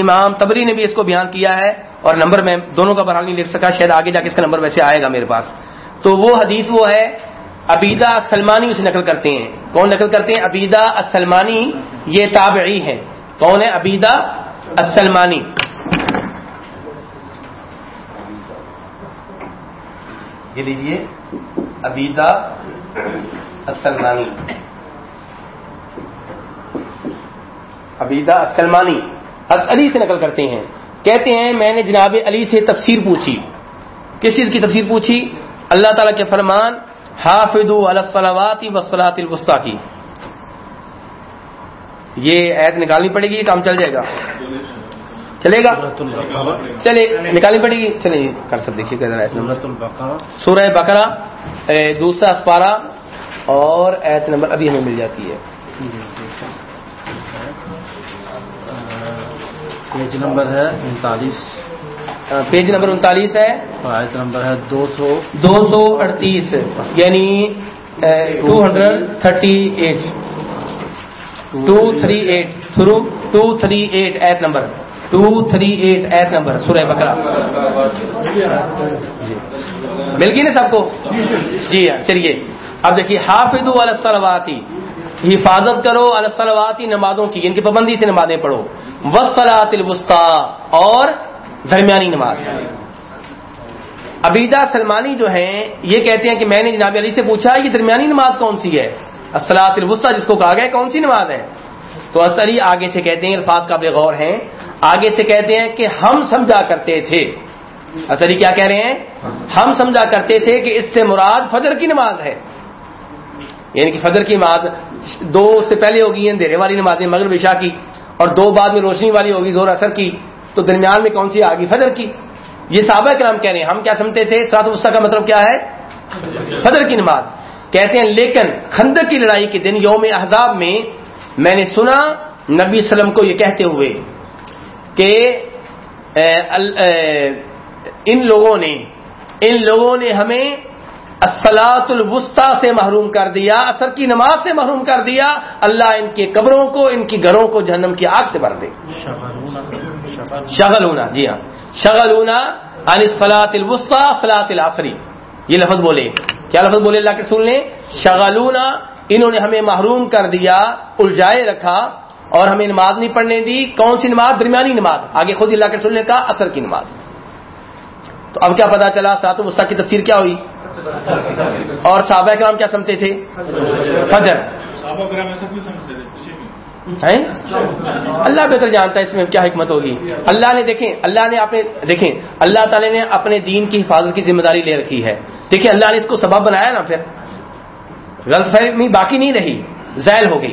امام تبری نے بھی اس کو بیان کیا ہے اور نمبر میں دونوں کا بہرحال نہیں لکھ سکا، شاید آگے جا کے اس کا نمبر ویسے آئے گا میرے پاس۔ تو وہ حدیث وہ ہے، عبیدہ سلمانی اسے نقل کرتے ہیں۔ کون نقل کرتے ہیں؟ عبیدہ اسلمانی یہ تابعی ہے کون ہے؟ عبیدہ اسلمانی یہ لیجیے عبیدہ اسلمانی عبیدہ اسلمانی علی سے نقل کرتے ہیں۔ کہتے ہیں، میں نے جناب علی سے تفسیر پوچھی۔ کس چیز کی تفسیر پوچھی؟ اللہ تعالیٰ کے فرمان حافظ الصلاواتی وسلاط الوسطی کی۔ یہ عید نکالنی پڑے گی کام چل جائے گا۔ چلے گا؟ چلے، نکالنی پڑے گی۔ چلے کر سب دیکھیے سورہ بکرا دوسرا اسپارا اور ایت نمبر ابھی ہمیں مل جاتی ہے۔ پیج نمبر ہے انتالیس۔ پیج نمبر انتالیس ہے؟ آیت نمبر ہے دو سو دو سو اڑتیس۔ یعنی two hundred thirty eight. Two three eight. Through two three eight ایٹ نمبر۔ ٹو تھری ایٹ ایٹ نمبر سورہ بکرا مل گئی نا سب کو؟ جی ہاں چلیے۔ اب دیکھیے حافظ الصلواتی حفاظت کرو الصلواتی نمازوں کی، ان کی پابندی سے نمازیں پڑھو۔ وسلاۃ الوسطی اور درمیانی نماز۔ عبیدہ سلمانی جو ہیں، یہ کہتے ہیں کہ میں نے جناب علی سے پوچھا، یہ درمیانی نماز کون سی ہے؟ السلاط الوسطی جس کو کہا گیا، کون سی نماز ہے؟ تو اصلی آگے سے کہتے ہیں، الفاظ قابل غور ہیں۔ آگے سے کہتے ہیں کہ ہم سمجھا کرتے تھے۔ اصلی کیا کہہ رہے ہیں؟ ہم سمجھا کرتے تھے کہ اس سے مراد فجر کی نماز ہے۔ یعنی کہ فجر کی نماز دو سے پہلے ہوگی ہیں اندھیرے والی نمازیں، مغرب عشاء کی، اور دو بعد میں روشنی والی ہوگی زور اثر کی، تو درمیان میں کون سی آگی؟ فجر کی۔ یہ صحابہ کرام کہہ رہے ہیں، ہم کیا سمجھتے تھے؟ سات غصہ کا مطلب کیا ہے؟ فجر کی نماز۔ کہتے ہیں، لیکن خندق کی لڑائی کے دن یوم احزاب میں میں نے سنا نبی وسلم کو یہ کہتے ہوئے کہ ان لوگوں نے، ان لوگوں نے ہمیں اسلاط الوسطی سے محروم کر دیا اثر کی نماز سے محروم کر دیا، اللہ ان کے قبروں کو، ان کی گھروں کو جہنم کی آگ سے بھر دے۔ شغل ہونا جی ہاں۔ شغل ہونا ان سلاط الوسطی سلاط العصری یہ لفظ بولے۔ کیا لفظ بولے اللہ کے رسول نے؟ شغلونا، انہوں نے ہمیں محروم کر دیا الجائے رکھا اور ہمیں نماز نہیں پڑھنے دی۔ کون سی نماز؟ درمیانی نماز۔ آگے خود اللہ کے رسول نے کہا اثر کی نماز۔ تو اب کیا پتا چلا سات وسطی کی تفسیر کیا ہوئی؟ اور صحابہ کرام کیا سمجھتے تھے؟ فجر۔ اللہ بہتر جانتا ہے اس میں کیا حکمت ہوگی۔ اللہ نے دیکھیں اللہ نے اپنے دیکھیں اللہ تعالی نے اپنے دین کی حفاظت کی ذمہ داری لے رکھی ہے۔ دیکھیے اللہ نے اس کو سبب بنایا نا پھر۔ غلط فہمی باقی نہیں رہی زیل ہو گئی۔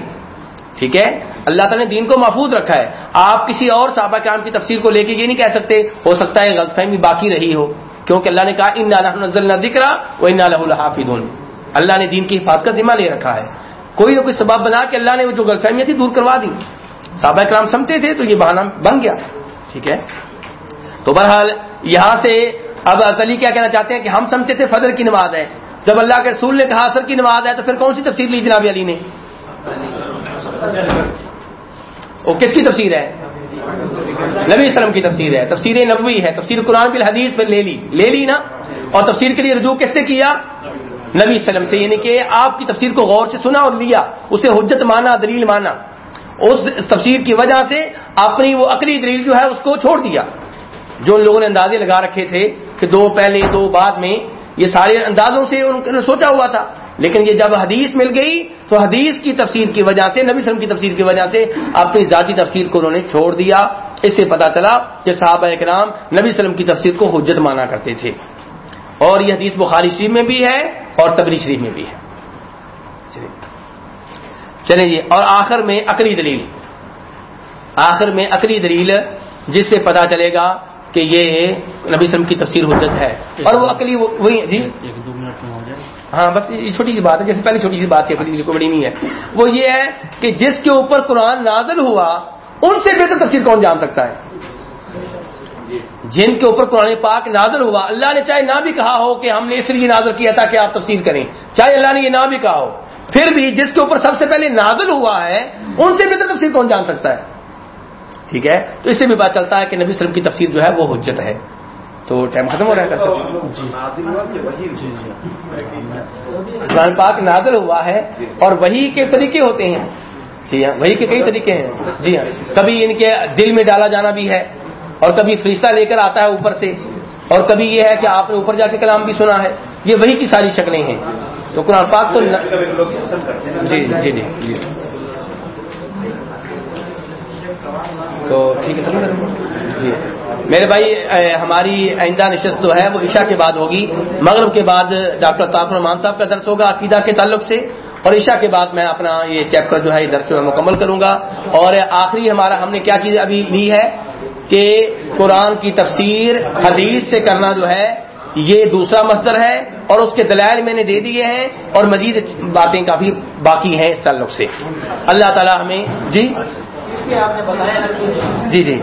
ٹھیک ہے؟ اللہ تعالیٰ نے دین کو محفوظ رکھا ہے۔ آپ کسی اور صحابہ کرام کی تفسیر کو لے کے یہ نہیں کہہ سکتے ہو سکتا ہے غلط فہمی باقی رہی ہو۔ کیونکہ اللہ نے کہا ان نہ دکھ رہا وہ ان الحافظ اللہ نے دین کی حفاظت کا ذمہ لے رکھا ہے۔ کوئی نہ کوئی سبب بنا کے اللہ نے جو غلط فہمیاں تھی دور کروا دی صحابہ کرام سمتے تھے تو یہ بہانہ بن گیا۔ ٹھیک ہے؟ تو بہرحال یہاں سے اب علی کیا کہنا چاہتے ہیں کہ ہم سمجھتے تھے فضر کی نماز ہے۔ جب اللہ کے رسول نے کہا اثر کی نماز ہے تو پھر کون سی تفسیر لی جناب علی نے؟ وہ کس کی تفسیر ہے؟ نبی وسلم کی تفسیر ہے۔ تفسیر نبوی ہے۔ تفسیر قرآن کی حدیث پہ لے لی۔ لے لی نا۔ اور تفسیر کے لیے رجوع کس سے کیا؟ نبی وسلم سے۔ یعنی کہ آپ کی تفسیر کو غور سے سنا اور لیا۔ اسے حجت مانا، دلیل مانا۔ اس تفسیر کی وجہ سے اپنی وہ عقلی دلیل جو ہے اس کو چھوڑ دیا۔ جو لوگوں نے اندازے لگا رکھے تھے کہ دو پہلے، دو بعد میں یہ سارے اندازوں سے انہوں نے سوچا ہوا تھا۔ لیکن یہ جب حدیث مل گئی تو حدیث کی تفسیر کی وجہ سے، نبی وسلم کی تفسیر کی وجہ سے اپنی ذاتی تفسیر کو انہوں نے چھوڑ دیا۔ اس سے پتا چلا کہ صحابہ اکرام نبی وسلم کی تفسیر کو حجت مانا کرتے تھے۔ اور یہ حدیث بخاری شریف میں بھی ہے اور تبری شریف میں بھی ہے۔ چلیں جی اور آخر میں عقلی دلیل۔ آخر میں عقلی دلیل جس سے پتا چلے گا کہ یہ نبی وسلم کی تفسیر حجت ہے۔ اور وہ عقلی وہی جی ایک دو منٹ میں ہو جائے ہاں بس یہ چھوٹی سی بات ہے، جیسے پہلی چھوٹی سی بات ہے کوئی بڑی نہیں ہے۔ وہ یہ ہے کہ جس کے اوپر قرآن نازل ہوا، ان سے بہتر تفسیر کون جان سکتا ہے؟ جن کے اوپر قرآن پاک نازل ہوا، اللہ نے چاہے نہ بھی کہا ہو کہ ہم نے اس لیے نازل کیا تھا کہ آپ تفسیر کریں، چاہے اللہ نے یہ نہ بھی کہا ہو، پھر بھی جس کے اوپر سب سے پہلے نازل ہوا ہے، ان سے بہتر تفسیر کون جان سکتا ہے؟ ٹھیک ہے؟ تو اس سے بھی پتا چلتا ہے کہ نبی صرف کی تفسیر جو ہے، وہ حجت ہے۔ تو ٹائم ختم ہو رہا ہے قرآن پاک نازل ہوا ہے اور وہی کے طریقے ہوتے ہیں۔ جی ہاں وہی کے کئی طریقے ہیں۔ جی ہاں کبھی ان کے دل میں ڈالا جانا بھی ہے اور کبھی فرشتہ لے کر آتا ہے اوپر سے اور کبھی یہ ہے کہ آپ نے اوپر جا کے کلام بھی سنا ہے۔ یہ وہی کی ساری شکلیں ہیں۔ تو قرآن پاک تو جی جی جی جی۔ تو ٹھیک ہے جی۔ میرے بھائی ہماری آئندہ نشست جو ہے، وہ عشاء کے بعد ہوگی۔ مغرب کے بعد ڈاکٹر طاف رحمان صاحب کا درس ہوگا عقیدہ کے تعلق سے۔ اور عشاء کے بعد میں اپنا یہ چیپٹر جو ہے، یہ درس مکمل کروں گا۔ اور آخری ہمارا، ہم نے کیا چیز ابھی لی ہے کہ قرآن کی تفسیر، حدیث سے کرنا جو ہے، یہ دوسرا مصدر ہے۔ اور اس کے دلائل میں نے دے دیے ہیں۔ اور مزید باتیں کافی باقی ہیں اس تعلق سے۔ اللہ تعالی ہمیں جی؟ جی جی۔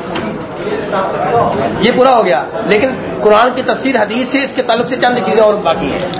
یہ پورا ہو گیا، لیکن قرآن کی تفسیر حدیث سے اس کے تعلق سے چند چیزیں اور باقی ہیں۔